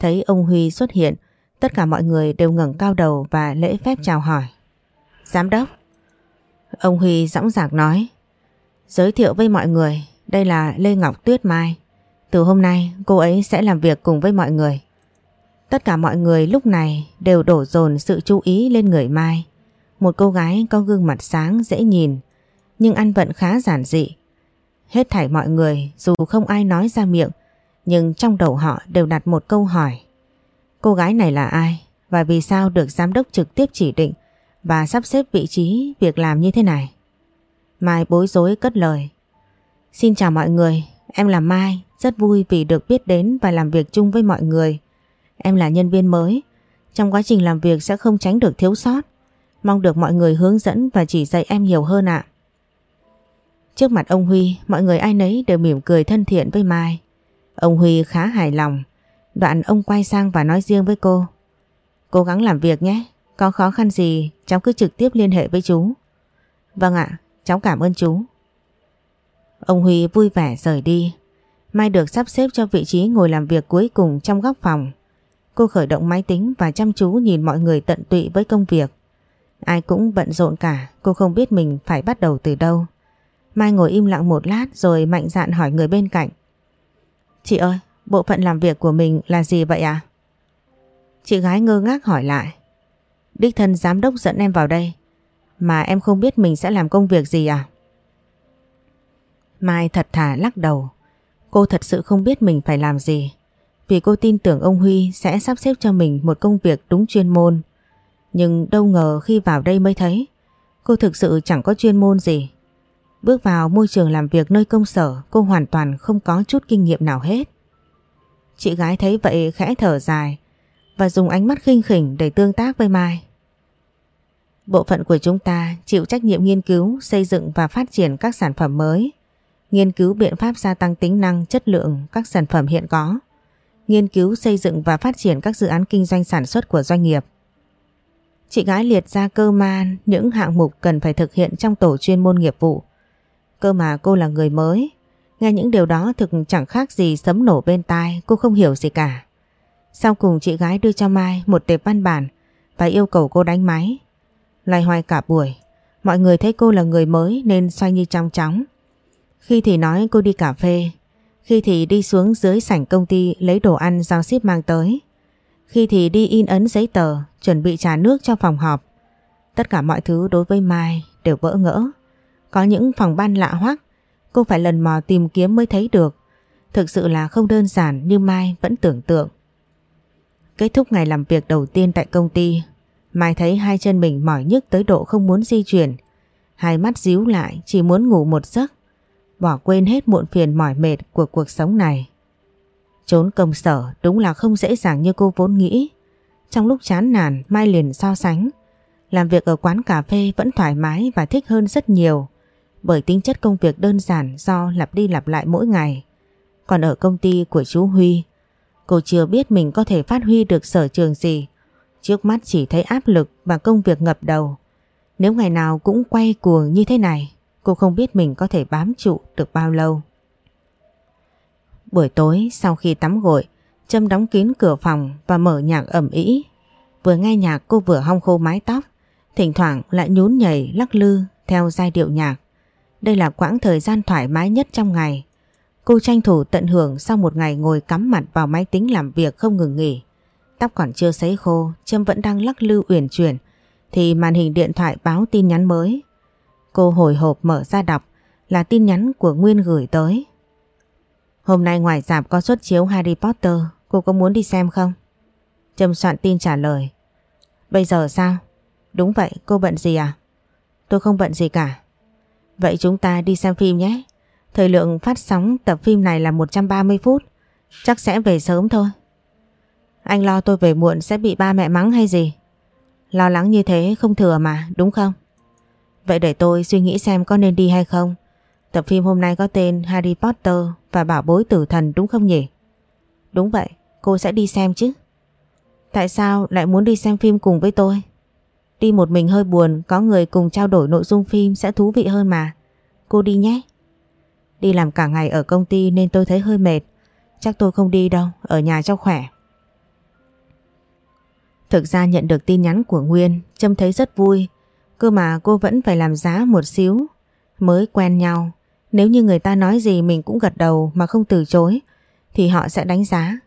Thấy ông Huy xuất hiện, tất cả mọi người đều ngẩng cao đầu và lễ phép chào hỏi. Giám đốc. Ông Huy dõng dạc nói. Giới thiệu với mọi người, đây là Lê Ngọc Tuyết Mai. Từ hôm nay cô ấy sẽ làm việc cùng với mọi người. Tất cả mọi người lúc này đều đổ dồn sự chú ý lên người Mai. Một cô gái có gương mặt sáng dễ nhìn, nhưng ăn vận khá giản dị. Hết thảy mọi người dù không ai nói ra miệng, nhưng trong đầu họ đều đặt một câu hỏi. Cô gái này là ai và vì sao được giám đốc trực tiếp chỉ định và sắp xếp vị trí việc làm như thế này? Mai bối rối cất lời. Xin chào mọi người, em là Mai, rất vui vì được biết đến và làm việc chung với mọi người. Em là nhân viên mới, trong quá trình làm việc sẽ không tránh được thiếu sót. Mong được mọi người hướng dẫn và chỉ dạy em nhiều hơn ạ. Trước mặt ông Huy, mọi người ai nấy đều mỉm cười thân thiện với Mai. Ông Huy khá hài lòng. Đoạn ông quay sang và nói riêng với cô. Cố gắng làm việc nhé, có khó khăn gì cháu cứ trực tiếp liên hệ với chú. Vâng ạ, cháu cảm ơn chú. Ông Huy vui vẻ rời đi. Mai được sắp xếp cho vị trí ngồi làm việc cuối cùng trong góc phòng. Cô khởi động máy tính và chăm chú nhìn mọi người tận tụy với công việc. Ai cũng bận rộn cả, cô không biết mình phải bắt đầu từ đâu. Mai ngồi im lặng một lát rồi mạnh dạn hỏi người bên cạnh. Chị ơi, bộ phận làm việc của mình là gì vậy à? Chị gái ngơ ngác hỏi lại. Đích thân giám đốc dẫn em vào đây, mà em không biết mình sẽ làm công việc gì à? Mai thật thà lắc đầu. Cô thật sự không biết mình phải làm gì. Vì cô tin tưởng ông Huy sẽ sắp xếp cho mình một công việc đúng chuyên môn. Nhưng đâu ngờ khi vào đây mới thấy cô thực sự chẳng có chuyên môn gì. Bước vào môi trường làm việc nơi công sở cô hoàn toàn không có chút kinh nghiệm nào hết. Chị gái thấy vậy khẽ thở dài và dùng ánh mắt khinh khỉnh để tương tác với Mai. Bộ phận của chúng ta chịu trách nhiệm nghiên cứu, xây dựng và phát triển các sản phẩm mới, nghiên cứu biện pháp gia tăng tính năng, chất lượng các sản phẩm hiện có, nghiên cứu xây dựng và phát triển các dự án kinh doanh sản xuất của doanh nghiệp. Chị gái liệt ra cơ man những hạng mục cần phải thực hiện trong tổ chuyên môn nghiệp vụ. Cơ mà cô là người mới, nghe những điều đó thực chẳng khác gì sấm nổ bên tai, cô không hiểu gì cả. Sau cùng chị gái đưa cho Mai một tệp văn bản và yêu cầu cô đánh máy. Loay hoay cả buổi, mọi người thấy cô là người mới nên xoay như trong chóng. Khi thì nói cô đi cà phê, khi thì đi xuống dưới sảnh công ty lấy đồ ăn giao ship mang tới. Khi thì đi in ấn giấy tờ, chuẩn bị trà nước cho phòng họp. Tất cả mọi thứ đối với Mai đều vỡ ngỡ. Có những phòng ban lạ hoắc, cô phải lần mò tìm kiếm mới thấy được. Thực sự là không đơn giản như Mai vẫn tưởng tượng. Kết thúc ngày làm việc đầu tiên tại công ty, Mai thấy hai chân mình mỏi nhức tới độ không muốn di chuyển. Hai mắt díu lại chỉ muốn ngủ một giấc, bỏ quên hết muộn phiền mỏi mệt của cuộc sống này. Trốn công sở đúng là không dễ dàng như cô vốn nghĩ. Trong lúc chán nản Mai liền so sánh. Làm việc ở quán cà phê vẫn thoải mái và thích hơn rất nhiều bởi tính chất công việc đơn giản do lặp đi lặp lại mỗi ngày. Còn ở công ty của chú Huy, cô chưa biết mình có thể phát huy được sở trường gì. Trước mắt chỉ thấy áp lực và công việc ngập đầu. Nếu ngày nào cũng quay cuồng như thế này, cô không biết mình có thể bám trụ được bao lâu. Buổi tối sau khi tắm gội, Trâm đóng kín cửa phòng và mở nhạc ẩm ý. Vừa nghe nhạc cô vừa hong khô mái tóc, thỉnh thoảng lại nhún nhảy lắc lư theo giai điệu nhạc. Đây là quãng thời gian thoải mái nhất trong ngày. Cô tranh thủ tận hưởng sau một ngày ngồi cắm mặt vào máy tính làm việc không ngừng nghỉ. Tóc còn chưa sấy khô, Trâm vẫn đang lắc lư uyển chuyển thì màn hình điện thoại báo tin nhắn mới. Cô hồi hộp mở ra đọc là tin nhắn của Nguyên gửi tới. Hôm nay ngoài dạp có xuất chiếu Harry Potter, cô có muốn đi xem không? Trâm soạn tin trả lời. Bây giờ sao? Đúng vậy, cô bận gì à? Tôi không bận gì cả. Vậy chúng ta đi xem phim nhé. Thời lượng phát sóng tập phim này là 130 phút. Chắc sẽ về sớm thôi. Anh lo tôi về muộn sẽ bị ba mẹ mắng hay gì? Lo lắng như thế không thừa mà, đúng không? Vậy để tôi suy nghĩ xem có nên đi hay không. Tập phim hôm nay có tên Harry Potter và Bảo bối tử thần đúng không nhỉ? Đúng vậy, cô sẽ đi xem chứ. Tại sao lại muốn đi xem phim cùng với tôi? Đi một mình hơi buồn, có người cùng trao đổi nội dung phim sẽ thú vị hơn mà. Cô đi nhé. Đi làm cả ngày ở công ty nên tôi thấy hơi mệt. Chắc tôi không đi đâu, ở nhà cho khỏe. Thực ra nhận được tin nhắn của Nguyên, Trâm thấy rất vui. Cơ mà cô vẫn phải làm giá một xíu. Mới quen nhau, nếu như người ta nói gì mình cũng gật đầu mà không từ chối, thì họ sẽ đánh giá.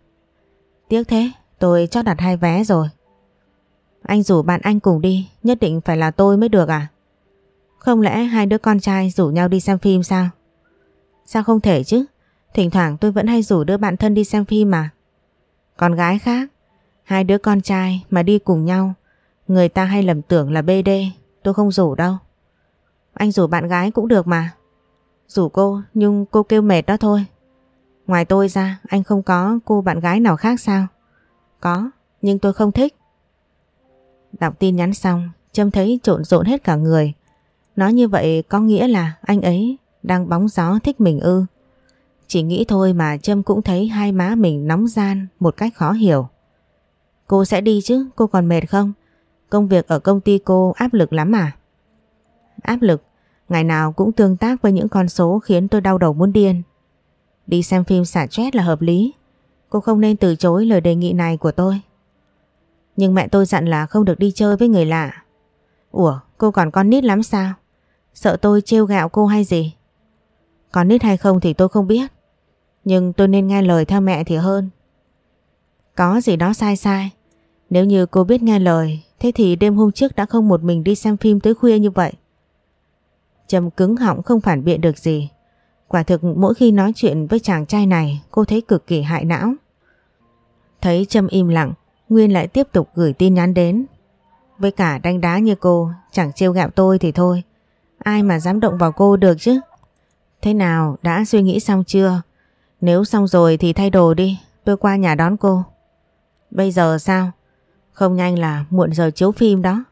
Tiếc thế, tôi cho đặt hai vé rồi. Anh rủ bạn anh cùng đi, nhất định phải là tôi mới được à? Không lẽ hai đứa con trai rủ nhau đi xem phim sao? Sao không thể chứ? Thỉnh thoảng tôi vẫn hay rủ đứa bạn thân đi xem phim mà. Con gái khác, hai đứa con trai mà đi cùng nhau, người ta hay lầm tưởng là BD, tôi không rủ đâu. Anh rủ bạn gái cũng được mà. Rủ cô, nhưng cô kêu mệt đó thôi. Ngoài tôi ra, anh không có cô bạn gái nào khác sao? Có, nhưng tôi không thích. Đọc tin nhắn xong, Trâm thấy trộn rộn hết cả người. Nói như vậy có nghĩa là anh ấy đang bóng gió thích mình ư. Chỉ nghĩ thôi mà Trâm cũng thấy hai má mình nóng gian một cách khó hiểu. Cô sẽ đi chứ, cô còn mệt không? Công việc ở công ty cô áp lực lắm à? Áp lực, ngày nào cũng tương tác với những con số khiến tôi đau đầu muốn điên. Đi xem phim xả stress là hợp lý. Cô không nên từ chối lời đề nghị này của tôi. Nhưng mẹ tôi dặn là không được đi chơi với người lạ. Ủa cô còn con nít lắm sao? Sợ tôi trêu gạo cô hay gì? Con nít hay không thì tôi không biết. Nhưng tôi nên nghe lời theo mẹ thì hơn. Có gì đó sai sai. Nếu như cô biết nghe lời, thế thì đêm hôm trước đã không một mình đi xem phim tới khuya như vậy. Trầm cứng họng không phản biện được gì. Quả thực mỗi khi nói chuyện với chàng trai này cô thấy cực kỳ hại não. Thấy Trâm im lặng, Nguyên lại tiếp tục gửi tin nhắn đến. Với cả đánh đá như cô, chẳng trêu gạo tôi thì thôi. Ai mà dám động vào cô được chứ? Thế nào, đã suy nghĩ xong chưa? Nếu xong rồi thì thay đồ đi, tôi qua nhà đón cô. Bây giờ sao? Không nhanh là muộn giờ chiếu phim đó.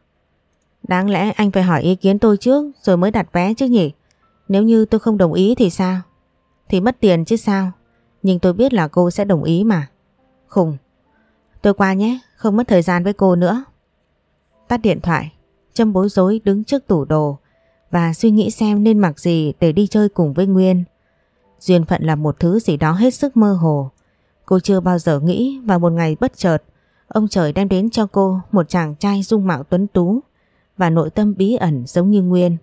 Đáng lẽ anh phải hỏi ý kiến tôi trước rồi mới đặt vé chứ nhỉ? Nếu như tôi không đồng ý thì sao? Thì mất tiền chứ sao? Nhưng tôi biết là cô sẽ đồng ý mà. Khùng. Tôi qua nhé, không mất thời gian với cô nữa. Tắt điện thoại, Trâm bối rối đứng trước tủ đồ và suy nghĩ xem nên mặc gì để đi chơi cùng với Nguyên. Duyên phận là một thứ gì đó hết sức mơ hồ. Cô chưa bao giờ nghĩ vào một ngày bất chợt ông trời đem đến cho cô một chàng trai dung mạo tuấn tú và nội tâm bí ẩn giống như Nguyên.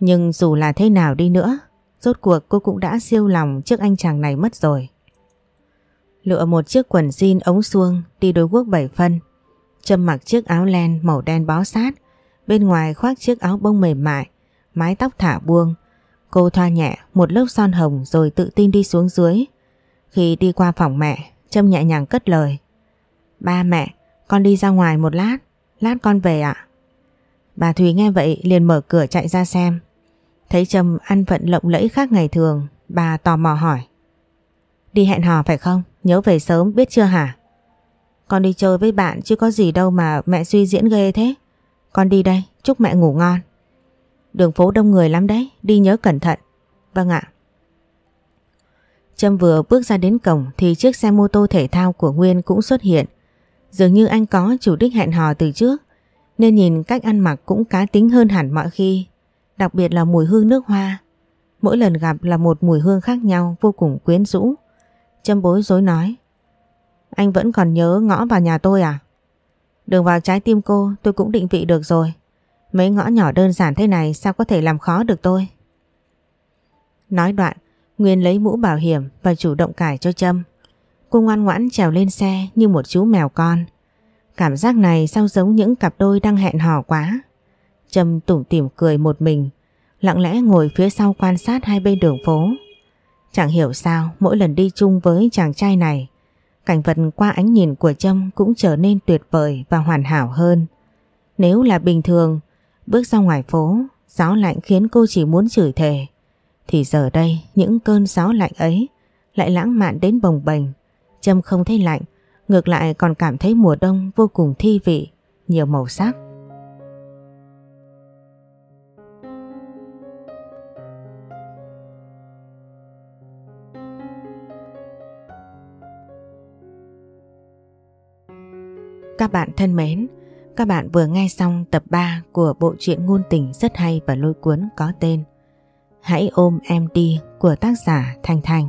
Nhưng dù là thế nào đi nữa, rốt cuộc cô cũng đã siêu lòng trước anh chàng này mất rồi. Lựa một chiếc quần jean ống suông đi đối quốc bảy phân. Trâm mặc chiếc áo len màu đen bó sát, bên ngoài khoác chiếc áo bông mềm mại, mái tóc thả buông. Cô thoa nhẹ một lớp son hồng rồi tự tin đi xuống dưới. Khi đi qua phòng mẹ, Trâm nhẹ nhàng cất lời. Ba mẹ, con đi ra ngoài một lát, lát con về ạ. Bà Thùy nghe vậy liền mở cửa chạy ra xem. Thấy Trâm ăn vận lộng lẫy khác ngày thường, bà tò mò hỏi. Đi hẹn hò phải không? Nhớ về sớm biết chưa hả? Con đi chơi với bạn chứ có gì đâu mà mẹ suy diễn ghê thế. Con đi đây, chúc mẹ ngủ ngon. Đường phố đông người lắm đấy, đi nhớ cẩn thận. Vâng ạ. Trâm vừa bước ra đến cổng thì chiếc xe mô tô thể thao của Nguyên cũng xuất hiện. Dường như anh có chủ đích hẹn hò từ trước nên nhìn cách ăn mặc cũng cá tính hơn hẳn mọi khi. Đặc biệt là mùi hương nước hoa. Mỗi lần gặp là một mùi hương khác nhau vô cùng quyến rũ. Trâm bối rối nói. Anh vẫn còn nhớ ngõ vào nhà tôi à? Đường vào trái tim cô tôi cũng định vị được rồi. Mấy ngõ nhỏ đơn giản thế này sao có thể làm khó được tôi? Nói đoạn, Nguyên lấy mũ bảo hiểm và chủ động cải cho Trâm. Cô ngoan ngoãn trèo lên xe như một chú mèo con. Cảm giác này sao giống những cặp đôi đang hẹn hò quá. Trâm tủm tỉm cười một mình, lặng lẽ ngồi phía sau quan sát hai bên đường phố. Chẳng hiểu sao mỗi lần đi chung với chàng trai này, cảnh vật qua ánh nhìn của Trâm cũng trở nên tuyệt vời và hoàn hảo hơn. Nếu là bình thường, bước ra ngoài phố, gió lạnh khiến cô chỉ muốn chửi thề. Thì giờ đây những cơn gió lạnh ấy lại lãng mạn đến bồng bềnh. Trâm không thấy lạnh, ngược lại còn cảm thấy mùa đông vô cùng thi vị, nhiều màu sắc. Các bạn thân mến, các bạn vừa nghe xong tập 3 của bộ truyện ngôn tình rất hay và lôi cuốn có tên Hãy ôm em đi của tác giả Thanh Thanh.